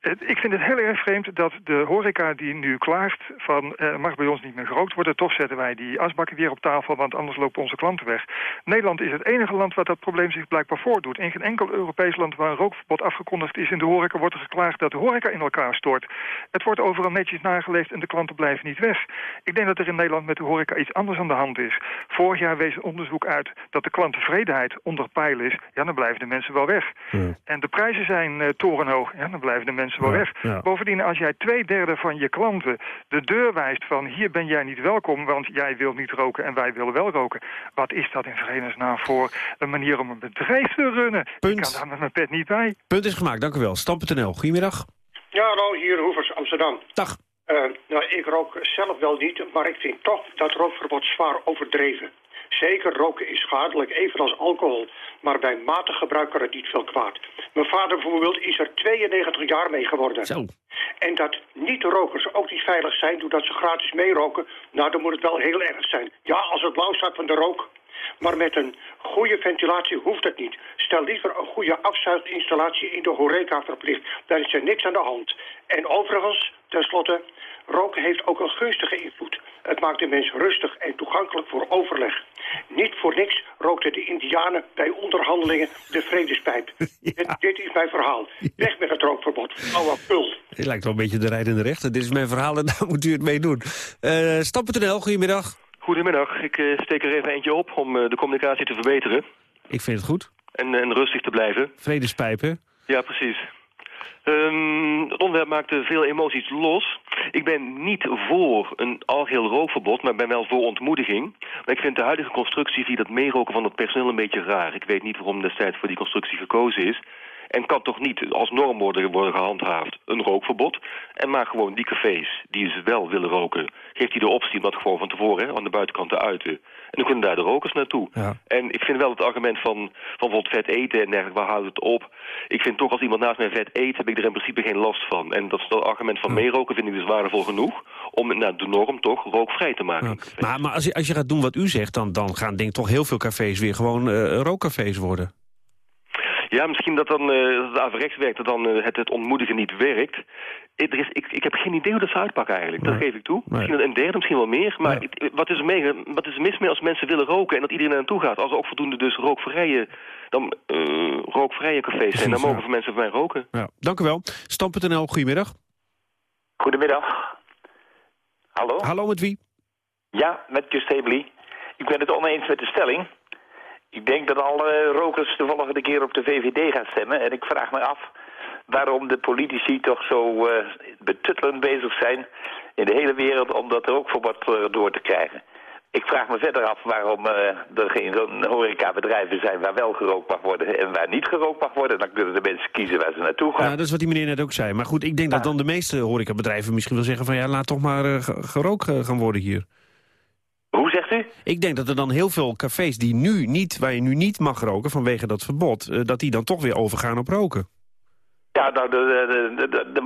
Ik vind het heel erg vreemd dat de horeca die nu klaagt van uh, mag bij ons niet meer gerookt worden, toch zetten wij die asbakken weer op tafel, want anders lopen onze klanten weg. Nederland is het enige land waar dat probleem zich blijkbaar voordoet. In geen enkel Europees land waar een rookverbod afgekondigd is in de horeca wordt er geklaagd dat de horeca in elkaar stort. Het wordt overal netjes nageleefd en de klanten blijven niet weg. Ik denk dat er in Nederland met de horeca iets anders aan de hand is. Vorig jaar wees een onderzoek uit dat de klanttevredenheid onder peil is. Ja, dan blijven de mensen wel weg. Ja. En de prijzen zijn uh, torenhoog. Ja, dan blijven de mensen wel weg. Ja. Bovendien, als jij twee derde van je klanten de deur wijst van... hier ben jij niet welkom, want jij wilt niet roken en wij willen wel roken. Wat is dat in vredesnaam voor een manier om een bedrijf te runnen? Punt. Ik kan daar met mijn pet niet bij. Punt is gemaakt, dank u wel. Stam.nl, goedemiddag. Ja, hallo, hier Hoevers, Amsterdam. Dag. Uh, nou, ik rook zelf wel niet, maar ik vind toch dat rookverbod zwaar overdreven. Zeker roken is schadelijk, evenals alcohol. Maar bij matig gebruik kan het niet veel kwaad. Mijn vader bijvoorbeeld is er 92 jaar mee geworden. Zo. En dat niet-rokers ook niet veilig zijn doordat ze gratis meeroken... nou, dan moet het wel heel erg zijn. Ja, als het blauw staat van de rook... Maar met een goede ventilatie hoeft het niet. Stel liever een goede afzuiginstallatie in de horeca verplicht. Daar is er niks aan de hand. En overigens, tenslotte, roken heeft ook een gunstige invloed. Het maakt de mens rustig en toegankelijk voor overleg. Niet voor niks rookten de indianen bij onderhandelingen de vredespijp. Ja. Dit, dit, is mijn verhaal. Weg met het rookverbod. Oude pul. Dit lijkt wel een beetje de rijdende rechter. Dit is mijn verhaal en daar moet u het mee doen. Uh, Stappen.nl, goedemiddag. Goedemiddag. Ik uh, steek er even eentje op om uh, de communicatie te verbeteren. Ik vind het goed. En, en rustig te blijven. Vredespijpen. Ja, precies. Um, het onderwerp maakte veel emoties los. Ik ben niet voor een algeheel rookverbod, maar ben wel voor ontmoediging. Maar ik vind de huidige constructie via dat meeroken van het personeel een beetje raar. Ik weet niet waarom destijds voor die constructie gekozen is. En kan toch niet als norm worden, gehandhaafd een rookverbod. En maak gewoon die cafés die ze wel willen roken... geeft die de optie om dat gewoon van tevoren aan de buitenkant te uiten. En dan kunnen daar de rokers naartoe. Ja. En ik vind wel het argument van, van bijvoorbeeld vet eten en dergelijke, waar houdt het op? Ik vind toch als iemand naast mij vet eet, heb ik er in principe geen last van. En dat, dat argument van ja. meeroken vind ik dus waardevol genoeg... om nou, de norm toch rookvrij te maken. Ja. Maar, maar als, je, als je gaat doen wat u zegt, dan, dan gaan denk ik toch heel veel cafés weer gewoon uh, rookcafés worden. Ja, misschien dat dan uh, dat het averechts werkt, dat dan uh, het, het ontmoedigen niet werkt. Ik, er is, ik, ik heb geen idee hoe dat zou uitpakken eigenlijk, dat geef ik toe. Misschien een derde, misschien wel meer. Maar wat, is er mee, wat is er mis mee als mensen willen roken en dat iedereen er naartoe gaat? Als er ook voldoende dus rookvrije, dan, uh, rookvrije cafés zijn, dan mogen ja. mensen van mij roken. Ja. Dank u wel. Stam.nl, goedemiddag. Goedemiddag. Hallo? Hallo, met wie? Ja, met Justably. Ik ben het oneens met de stelling. Ik denk dat alle rokers de volgende keer op de VVD gaan stemmen. En ik vraag me af waarom de politici toch zo uh, betuttelend bezig zijn in de hele wereld om dat rookverbod uh, door te krijgen. Ik vraag me verder af waarom uh, er geen horecabedrijven zijn waar wel gerookt mag worden en waar niet gerookt mag worden. Dan kunnen de mensen kiezen waar ze naartoe gaan. Ja, dat is wat die meneer net ook zei. Maar goed, ik denk ja. dat dan de meeste horecabedrijven misschien wel zeggen van ja, laat toch maar gerookt gaan worden hier. Hoe zegt u? Ik denk dat er dan heel veel cafés die nu niet, waar je nu niet mag roken vanwege dat verbod, uh, dat die dan toch weer overgaan op roken. Ja, nou,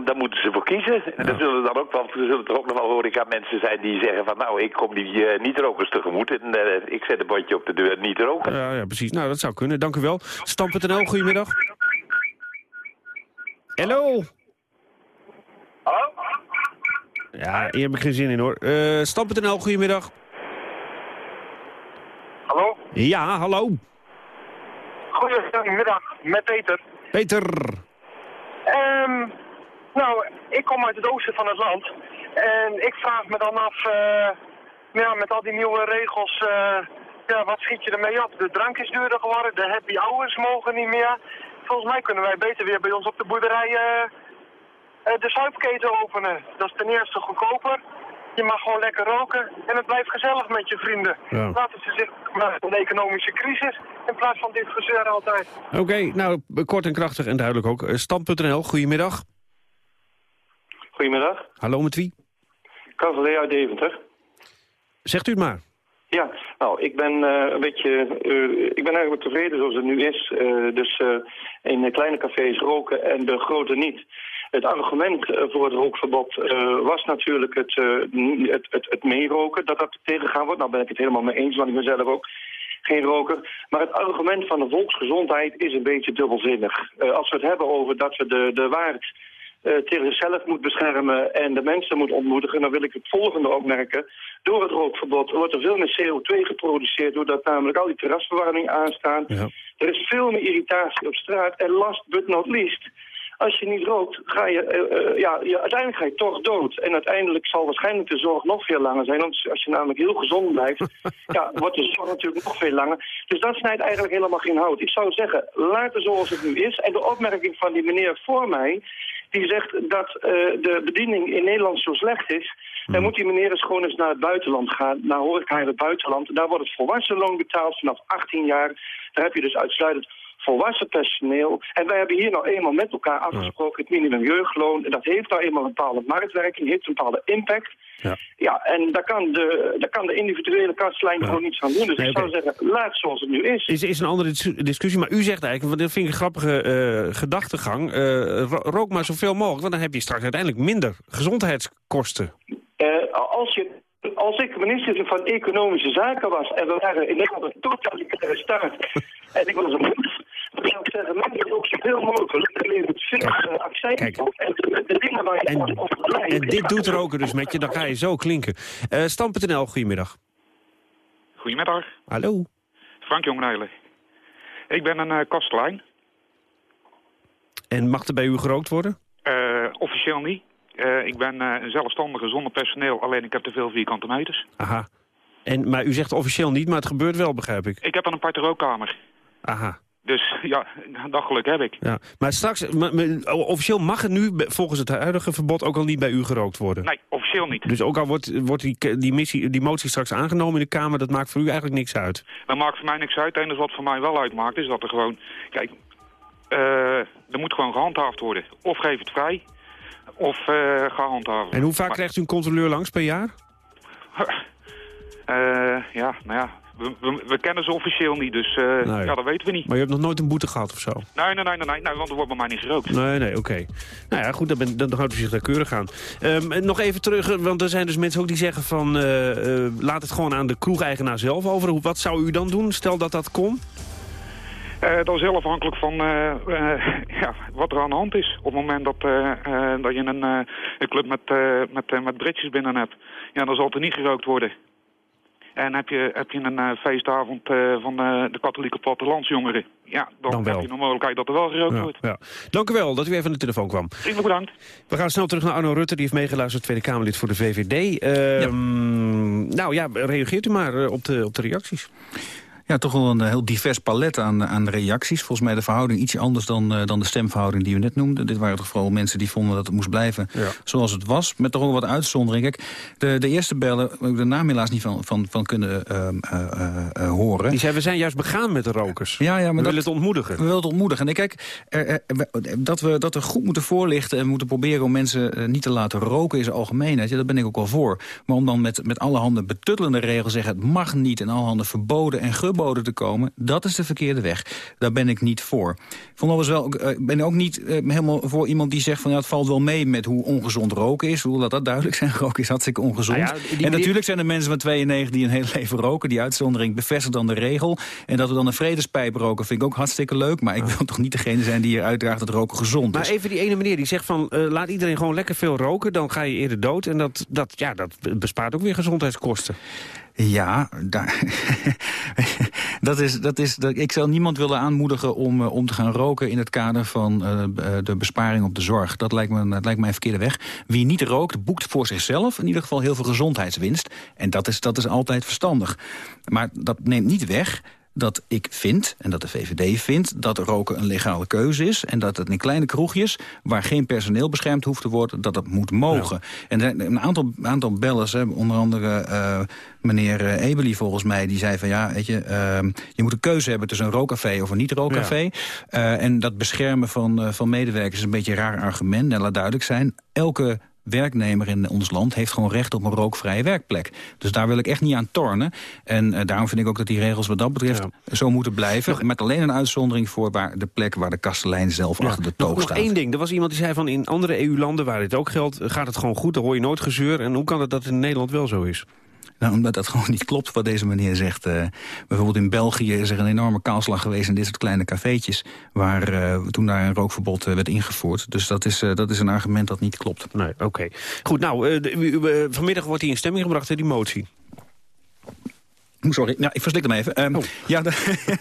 daar moeten ze voor kiezen. Ja. Er zullen dan ook wel, er zullen er ook nog wel horeca mensen zijn die zeggen van... nou, ik kom die uh, niet-rokers tegemoet en uh, ik zet een bordje op de deur niet roken. Ja, ja, precies. Nou, dat zou kunnen. Dank u wel. Stam.nl, goedemiddag. Hallo? Hallo? Ja, hier heb ik geen zin in hoor. Uh, Stam.nl, goedemiddag. Hallo? Ja, hallo. Goedemiddag, met Peter. Peter. Um, nou, ik kom uit het oosten van het land. En ik vraag me dan af, uh, ja, met al die nieuwe regels, uh, ja, wat schiet je ermee op? De drank is duurder geworden, de happy hours mogen niet meer. Volgens mij kunnen wij beter weer bij ons op de boerderij uh, de zuipketen openen. Dat is ten eerste goedkoper. Je mag gewoon lekker roken en het blijft gezellig met je vrienden. Ja. Laten ze zich maar een economische crisis in plaats van dit gezeur altijd. Oké, okay, nou, kort en krachtig en duidelijk ook. Stam.nl, goedemiddag. Goedemiddag. Hallo, met wie? Cavalier uit Deventer. Zegt u het maar. Ja, nou, ik ben uh, een beetje, uh, ik ben eigenlijk tevreden zoals het nu is. Uh, dus in kleine cafés roken en de grote niet. Het argument voor het rookverbod uh, was natuurlijk het, uh, het, het, het meeroken, dat dat tegengaan wordt. Nou ben ik het helemaal mee eens, want ik ben zelf ook geen roker. Maar het argument van de volksgezondheid is een beetje dubbelzinnig. Als we het hebben over dat we de, de waard tegen zichzelf moet beschermen en de mensen moet ontmoedigen, dan wil ik het volgende ook merken. Door het rookverbod wordt er veel meer CO2 geproduceerd, doordat namelijk al die terrasverwarming aanstaan. Ja. Er is veel meer irritatie op straat en last but not least als je niet rookt, ga je, uh, ja, je, uiteindelijk ga je toch dood. En uiteindelijk zal waarschijnlijk de zorg nog veel langer zijn. Want als je namelijk heel gezond blijft, ja, wordt de zorg natuurlijk nog veel langer. Dus dat snijdt eigenlijk helemaal geen hout. Ik zou zeggen, laat het zoals het nu is. En de opmerking van die meneer voor mij, die zegt dat uh, de bediening in Nederland zo slecht is... Dan moet die meneer eens gewoon eens naar het buitenland gaan, naar horeca in het buitenland. Daar wordt het volwassen loon betaald vanaf 18 jaar. Daar heb je dus uitsluitend volwassen personeel. En wij hebben hier nou eenmaal met elkaar afgesproken het minimum jeugdloon. En dat heeft nou eenmaal een bepaalde marktwerking, heeft een bepaalde impact. Ja, ja en daar kan de, daar kan de individuele kastlijn ja. gewoon niets aan doen. Dus nee, ik okay. zou zeggen, laat zoals het nu is. Is, is een andere discussie, maar u zegt eigenlijk, want dat vind ik een grappige uh, gedachtegang, uh, rook maar zoveel mogelijk, want dan heb je straks uiteindelijk minder gezondheidskosten. Uh, als je als ik minister van Economische Zaken was en we waren in Nederland een totalitaire staat en ik was een dan zou ik zeggen, mensen ook zoveel mogelijk alleen het veel accijns en de, de dingen waar je en, over En dit doet roken dus met je, dan ga je zo klinken. Uh, Stam.nl, goedemiddag. Goedemiddag. Hallo. Frank Jongeneilen. Ik ben een uh, kostlijn. En mag er bij u gerookt worden? Uh, officieel niet. Uh, ik ben uh, een zelfstandige zonder personeel, alleen ik heb te veel vierkante meters. Aha. En, maar u zegt officieel niet, maar het gebeurt wel, begrijp ik. Ik heb een aparte rookkamer. Aha. Dus ja, dat geluk heb ik. Ja. Maar straks, officieel mag het nu volgens het huidige verbod ook al niet bij u gerookt worden? Nee, officieel niet. Dus ook al wordt, wordt die, die, missie, die motie straks aangenomen in de Kamer, dat maakt voor u eigenlijk niks uit? Dat maakt voor mij niks uit. Het enige wat voor mij wel uitmaakt is dat er gewoon... Kijk, uh, er moet gewoon gehandhaafd worden. Of geef het vrij, of uh, ga handhaven. En hoe vaak maar... krijgt u een controleur langs per jaar? Uh, ja, nou ja, we, we, we, kennen ze officieel niet, dus uh, nee. ja, dat weten we niet. Maar je hebt nog nooit een boete gehad of zo? Nee, nee, nee, nee, nee want er wordt bij mij niet gerookt. Nee, nee, oké. Okay. Nou ja, goed, dan, ben, dan houdt u zich daar keurig aan. Um, nog even terug, want er zijn dus mensen ook die zeggen van... laat het gewoon aan de kroegeigenaar zelf over. Wat zou u dan doen, stel dat dat kon? Eh, dat is heel afhankelijk van eh, eh, ja, wat er aan de hand is. Op het moment dat, eh, eh, dat je een, eh, een club met, eh met, met britjes binnen hebt, ja, dan zal er niet gerookt worden. En heb je, heb je een eh, feestavond eh, van eh, de katholieke plattelandsjongeren, ja, dan, Dan heb je de mogelijkheid dat er wel gerookt Ja, wordt. ja. Dank u wel dat u even aan de telefoon kwam. Vriendelijk bedankt. We gaan snel terug naar Arno Rutte, die heeft meegeluisterd, Tweede Kamerlid voor de VVD. Ehm, Nou ja, reageert u maar op de, op de reacties. Ja, toch wel een eh, heel divers palet aan, aan reacties. Volgens mij de verhouding ietsje anders dan, eh, dan de stemverhouding die u net noemde. Dit waren toch vooral mensen die vonden dat het moest blijven zoals het was. Met toch wel wat uitzonderingen. Kijk, de, de eerste bellen, heb ik de naam helaas niet van, van, van kunnen ehm, eh, horen. Die zei, we zijn juist begaan met de rokers. Ja, ja, maar we dat- willen het ontmoedigen. We willen het ontmoedigen. En kijk, er, er- we- dat, we, dat we goed moeten voorlichten en moeten proberen om mensen niet te laten roken is algemeenheid. Ja, daar ben ik ook wel voor. Maar om dan met, met allerhande betuttelende regels zeggen het mag niet en allerhande verboden en geboden te komen, dat is de verkeerde weg. Daar ben ik niet voor. Ik vond overigens wel, eh, ik ben ook niet eh, helemaal voor iemand die zegt van ja, het valt wel mee met hoe ongezond roken is. Hoe laat dat duidelijk zijn. Roken is hartstikke ongezond. Nou ja, en natuurlijk zijn er mensen van 92 die een heel leven roken. Die uitzondering bevestigt dan de regel. En dat we dan een vredespijp roken vind ik ook hartstikke leuk. Maar ik wil toch niet degene zijn die hier uitdraagt dat roken gezond Maar is. even die ene meneer die zegt van, eh, laat iedereen gewoon lekker veel roken... dan ga je eerder dood en dat, dat, ja, dat bespaart ook weer gezondheidskosten. Ja, daar, dat is, dat is, dat, ik zou niemand willen aanmoedigen om, eh, om te gaan roken... in het kader van eh, eh, de besparing op de zorg. Dat lijkt, me, dat lijkt mij een verkeerde weg. Wie niet rookt, boekt voor zichzelf in ieder geval heel veel gezondheidswinst. En dat is, dat is altijd verstandig. Maar dat neemt niet weg dat ik vind, en dat de VVD vindt... dat roken een legale keuze is... en dat het in kleine kroegjes, waar geen personeel beschermd hoeft te worden... dat dat moet mogen. En er zijn een aantal, aantal bellers, hè, onder andere eh, meneer eh, Ebeli volgens mij... die zei van ja, weet je, ehm, je moet een keuze hebben tussen een rookcafé of een niet-rookcafé. Eh, en dat beschermen van, van medewerkers is een beetje een raar argument. En laat duidelijk zijn, elke werknemer in ons land heeft gewoon recht op een rookvrije werkplek. Dus daar wil ik echt niet aan tornen. En eh, daarom vind ik ook dat die regels wat dat betreft zo moeten blijven. Met alleen een uitzondering voor waar de plek waar de kastelein zelf achter de toog Nog, nog staat. één ding. Er was iemand die zei van in andere EU-landen waar dit ook geldt... gaat het gewoon goed, dan hoor je nooit gezeur. En hoe kan het dat in Nederland wel zo is? Nou, omdat dat gewoon niet klopt wat deze meneer zegt. Eh, bijvoorbeeld in België is er een enorme kaalslag geweest... in dit soort kleine cafeetjes... waar eh, toen daar een rookverbod eh, werd ingevoerd. Dus dat is, dat is een argument dat niet klopt. Nee, oké. Goed, nou, vanmiddag wordt die in stemming gebracht, die motie. Sorry, nou, ik verslik hem even. Ehm, Oh. Ja, de-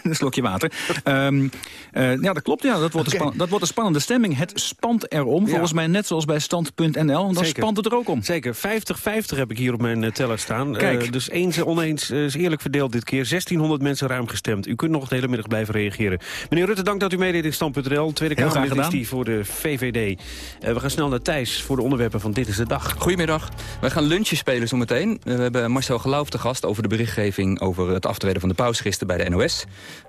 een slokje water. Ehm, eh, ja, dat klopt. Ja, dat, wordt dat wordt een spannende stemming. Het spant erom, volgens mij net zoals bij stand.nl. Want dan Zeker. spant het er ook om. Zeker, 50-50 heb ik hier op mijn eh, teller staan. Kijk. Eh, dus eens en oneens is eerlijk verdeeld dit keer. 1600 mensen ruim gestemd. U kunt nog de hele middag blijven reageren. Meneer Rutte, dank dat u meedeed in stand.nl. Tweede Kamerlid is die voor de VVD. Eh, we gaan snel naar Thijs voor de onderwerpen van Dit is de Dag. Goedemiddag. Wij gaan lunchje spelen zometeen. We hebben Marcel Geloof te gast over de berichtgeving... over het aftreden van de paus gisteren bij de NOS.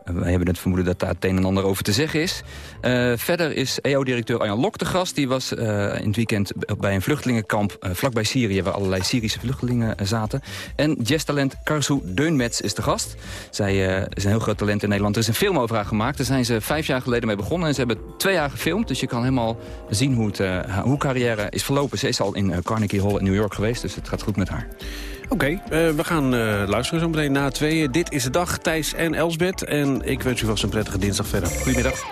Wij hebben het vermoeden dat daar het een en ander over te zeggen is. Uh, verder is EO-directeur Arjan Lok te gast. Die was uh, in het weekend bij een vluchtelingenkamp uh, vlakbij Syrië... waar allerlei Syrische vluchtelingen zten. En jazztalent Karsu Deunmets is te gast. Zij is een heel groot talent in Nederland. Er is een film over haar gemaakt. Daar zijn ze vijf jaar geleden mee begonnen. En ze hebben twee jaar gefilmd. Dus je kan helemaal zien hoe, het, hoe carrière is verlopen. Ze is al in Carnegie Hall in New York geweest. Dus het gaat goed met haar. Oké, okay, uh, we gaan uh, luisteren zo meteen na tweeën. Dit is de dag, Thijs en Elsbeth. En ik wens u vast een prettige dinsdag verder. Goedemiddag.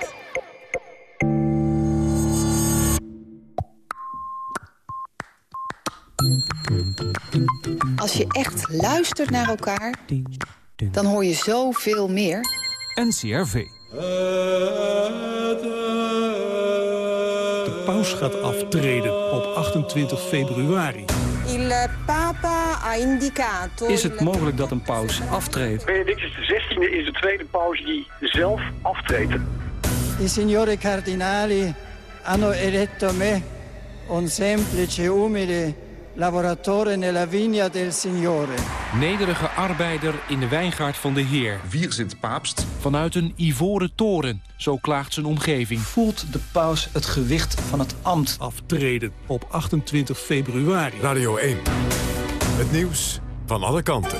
Als je echt luistert naar elkaar, dan hoor je zoveel meer. NCRV. De paus gaat aftreden op 28 februari. Il Papa ha indicato... Is het mogelijk dat een paus aftreedt? Benedictus XVI is de tweede paus die zelf aftreedt. I signori cardinali hanno eletto me, un semplice umile lavoratore nella vigna del Signore. Nederige arbeider in de wijngaard van de Heer. Wie zit paapst? Vanuit een ivoren toren, zo klaagt zijn omgeving. Voelt de paus het gewicht van het ambt? Aftreden op 28 februari. Radio 1. Het nieuws van alle kanten.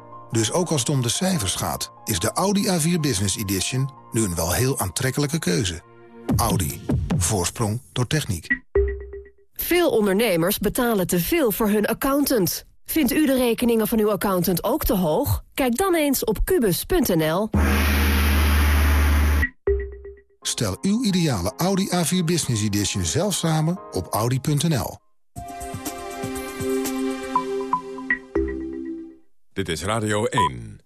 Dus ook als het om de cijfers gaat, is de Audi A4 Business Edition nu een wel heel aantrekkelijke keuze. Audi. Voorsprong door techniek. Veel ondernemers betalen te veel voor hun accountant. Vindt u de rekeningen van uw accountant ook te hoog? Kijk dan eens op kubus.nl. Stel uw ideale Audi A4 Business Edition zelf samen op audi.nl. Dit is Radio 1.